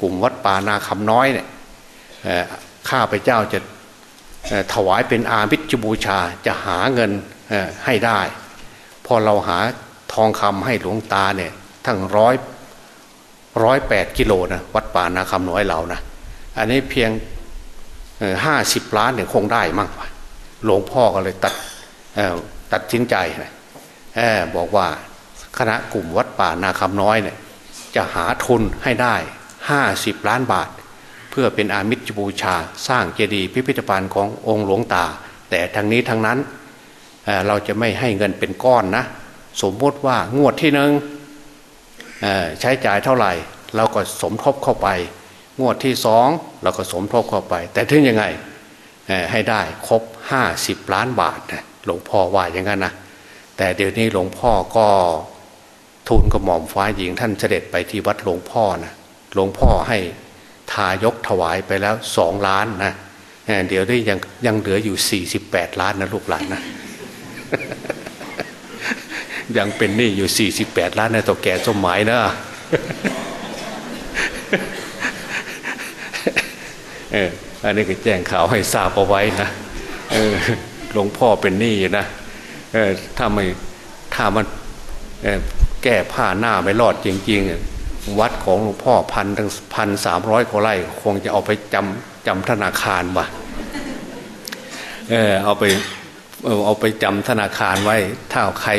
กลุ่มวัดป่านาคำน้อยเนี่ยข้าพเจ้าจะถวายเป็นอามิจบูชาจะหาเงินให้ได้ พอเราหาทองคำให้หลวงตาเนี่ยทั้งร้อยร้อยแปดกิโลนะวัดป่านาคำน้อยเรานะอันนี้เพียงห้าสิบล้านเนี่ยคงได้มั่งหลวงพ่อก็เลยตัด ตัดสินใจนะบอกว่าคณะกลุ่มวัดป่านาคำน้อยเนี่ยจะหาทุนให้ได้ห้าสิบล้านบาท เพื่อเป็นอามิจบูชาสร้างเจดีย์พิพิธภัณฑ์ขององค์หลวงตา แต่ทางนี้ทางนั้นเเราจะไม่ให้เงินเป็นก้อนนะ สมมติว่างวดที่หนึ่งใช้จ่ายเท่าไหร่ เราก็สมทบเข้าไป งวดที่สองเราก็สมทบเข้าไป แต่ถึงยังไงให้ได้ครบห้าสิบล้านบาทนะ หลวงพ่อว่าอย่างนั้นนะแต่เดี๋ยวนี้หลวงพ่อก็ทูลกระหม่อมฟ้าหญิงท่านเสด็จไปที่วัดหลวงพ่อนะหลวงพ่อให้ทายกถวายไปแล้วสองล้านนะเดี๋ยวนี้ยังยังเหลืออยู่สี่สิบแปดล้านนะลูกหลานนะยังเป็นหนี้อยู่สี่สิบแปดล้านนะตัวแก่สมหมายนะเอออันนี้ก็แจ้งข่าวให้ทราบเอาไว้นะเออ หลวงพ่อเป็นหนี้นะถ้าไม่ถ้ามันแก้ผ้าหน้าไม่รอดจริง ๆ วัดของหลวงพ่อพันทั้งพันสามร้อยกว่าไร่คงจะเอาไปจำจำธนาคารว่ะเออเอาไปเอาไปจำธนาคารไว้ ถ้าใคร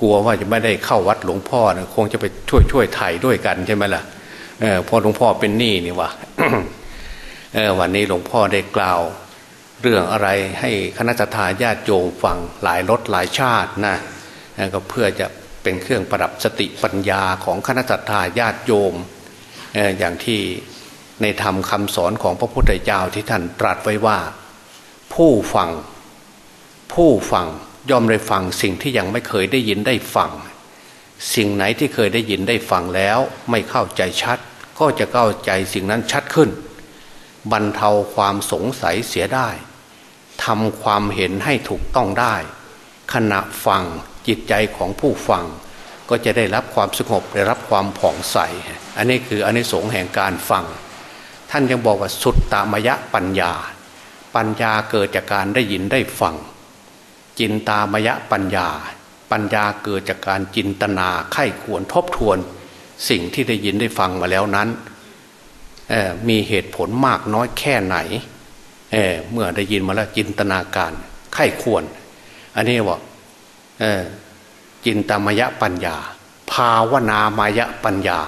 กลัวว่าจะไม่ได้เข้าวัดหลวงพ่อนะคงจะไปช่วยช่วยไถ่ด้วยกันใช่ไหมล่ะเออพอหลวงพ่อเป็นหนี้นี่วะเออวันนี้หลวงพ่อได้กล่าว เรื่องอะไรให้คณะทาญาติโยมฟังหลายรสหลายชาตินะก็เพื่อจะเป็นเครื่องประดับสติปัญญาของคณะทาญาติโยมอย่างที่ในธรรมคำสอนของพระพุทธเจ้าที่ท่านตรัสไว้ว่า ผู้ฟัง ผู้ฟังย่อมได้ฟังสิ่งที่ยังไม่เคยได้ยินได้ฟัง สิ่งไหนที่เคยได้ยินได้ฟังแล้ว ไม่เข้าใจชัด ก็จะเข้าใจสิ่งนั้นชัดขึ้น บรรเทาความสงสัยเสียได้ทำความเห็นให้ถูกต้องได้ ขณะฟังจิตใจของผู้ฟัง ก็จะได้รับความสงบได้รับความผ่องใส อันนี้คืออันนี้สงแห่งการฟัง ท่านยังบอกว่าสุดตามยะปัญญา ปัญญาเกิดจากการได้ยินได้ฟัง จินตามยะปัญญา ปัญญาเกิดจากการจินตนาไข้ควรทบทวน สิ่งที่ได้ยินได้ฟังมาแล้วนั้น มีเหตุผลมากน้อยแค่ไหนเเมื่อได้ยินมาแล้วจินตนาการไข้ควร อันนี้ว่าจินตามยะปัญญา ภาวนามายะปัญญา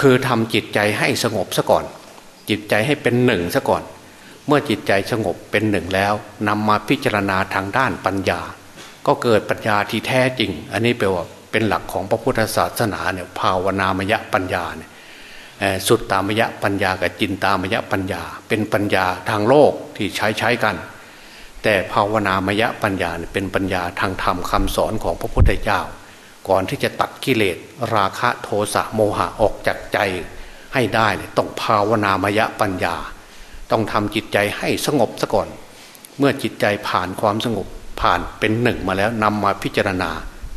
คือทำจิตใจให้สงบซะก่อน จิตใจให้เป็นหนึ่งซะก่อน เมื่อจิตใจสงบเป็นหนึ่งแล้วนำมาพิจารณาทางด้านปัญญา ก็เกิดปัญญาที่แท้จริง อันนี้แปลว่าเป็นหลักของพระพุทธศาสนาเนี่ยภาวนามยะปัญญาเนี่ย สุดตามยะปัญญากับจินตามยะปัญญา เป็นปัญญาทางโลกที่ใช้ใช้กัน แต่ภาวนามยะปัญญาเป็นปัญญาทางธรรมคำสอนของพระพุทธเจ้า ก่อนที่จะตัดกิเลสราคะโทสะโมหะออกจากใจให้ได้ต้องภาวนามยะปัญญา ต้องทำจิตใจให้สงบซะก่อน เมื่อจิตใจผ่านความสงบผ่านเป็นหนึ่งมาแล้วนำมาพิจารณา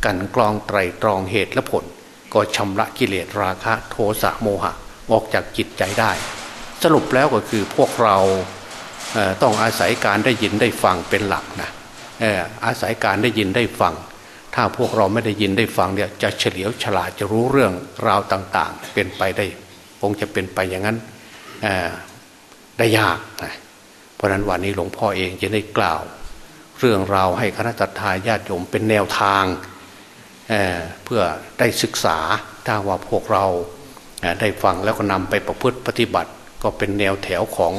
กันกรองไตรตรองเหตุและผล ก็ชำระกิเลสราคะโทสะโมหะ ออกจากจิตใจได้ สรุปแล้วก็คือพวกเราต้องอาศัยการได้ยินได้ฟังเป็นหลักนะอาศัยการได้ยินได้ฟัง ถ้าพวกเราไม่ได้ยินได้ฟังเนี่ยจะเฉลียวฉลาดจะรู้เรื่องราวต่างๆ เป็นไปได้คงจะเป็นไปอย่างนั้นได้ยากนะเพราะนั้นวันนี้หลวงพ่อเองจะได้กล่าว เรื่องราวให้คณะทาญาติโยมเป็นแนวทางเเพื่อได้ศึกษาถ้าว่าพวกเรา ได้ฟังแล้วก็นำไปประพฤติปฏิบัติ ก็เป็นแนวแถวของ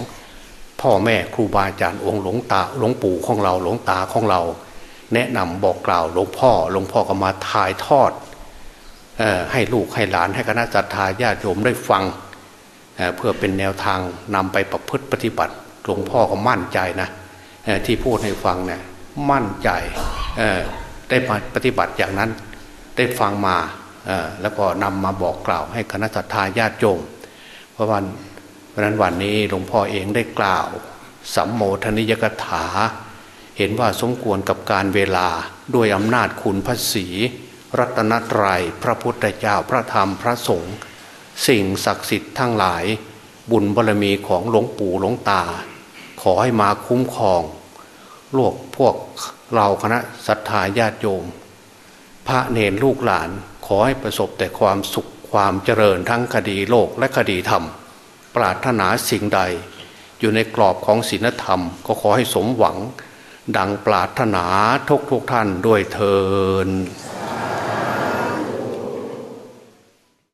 พ่อแม่ครูบาอาจารย์องค์หลวงตาหลวงปู่ของเราหลวงตาของเรา แนะนำบอกกล่าวหลวงพ่อหลวงพ่อก็มาถ่ายทอดอให้ลูกให้หลานให้คณะจัตตาญาติโยมได้ฟังเเพื่อเป็นแนวทางนำไปประพฤติปฏิบัติหลวงพ่อก็มั่นใจนะที่พูดให้ฟังเนี่ยมั่นใจได้ปฏิบัติอย่างนั้นได้ฟังมา แล้วก็นำมาบอกกล่าวให้คณะทาญาติโยมเพราะวันเพราะนั้นวันนี้หลวงพ่อเองได้กล่าวสัมโมทนิยกถา เห็นว่าสมควรกับการเวลาด้วยอำนาจคุณพระศีรัตนตรยัยพระพุทธเจ้าพระธรรมพระสงฆ์สิ่งศักดิ์สิทธิ์ทั้งหลาย บุญบารรมีของหลวงปู่หลวงตา ขอให้มาคุ้มครองลวกพวกเราคณะศรัทธาญาติโยม พระเนรลูกหลาน ขอให้ประสบแต่ความสุขความเจริญทั้งคดีโลกและคดีธรรม ปรารถนาสิ่งใด อยู่ในกรอบของศีลธรรม ก็ขอให้สมหวัง ดังปรารถนาทุกทุกท่านด้วยเทอ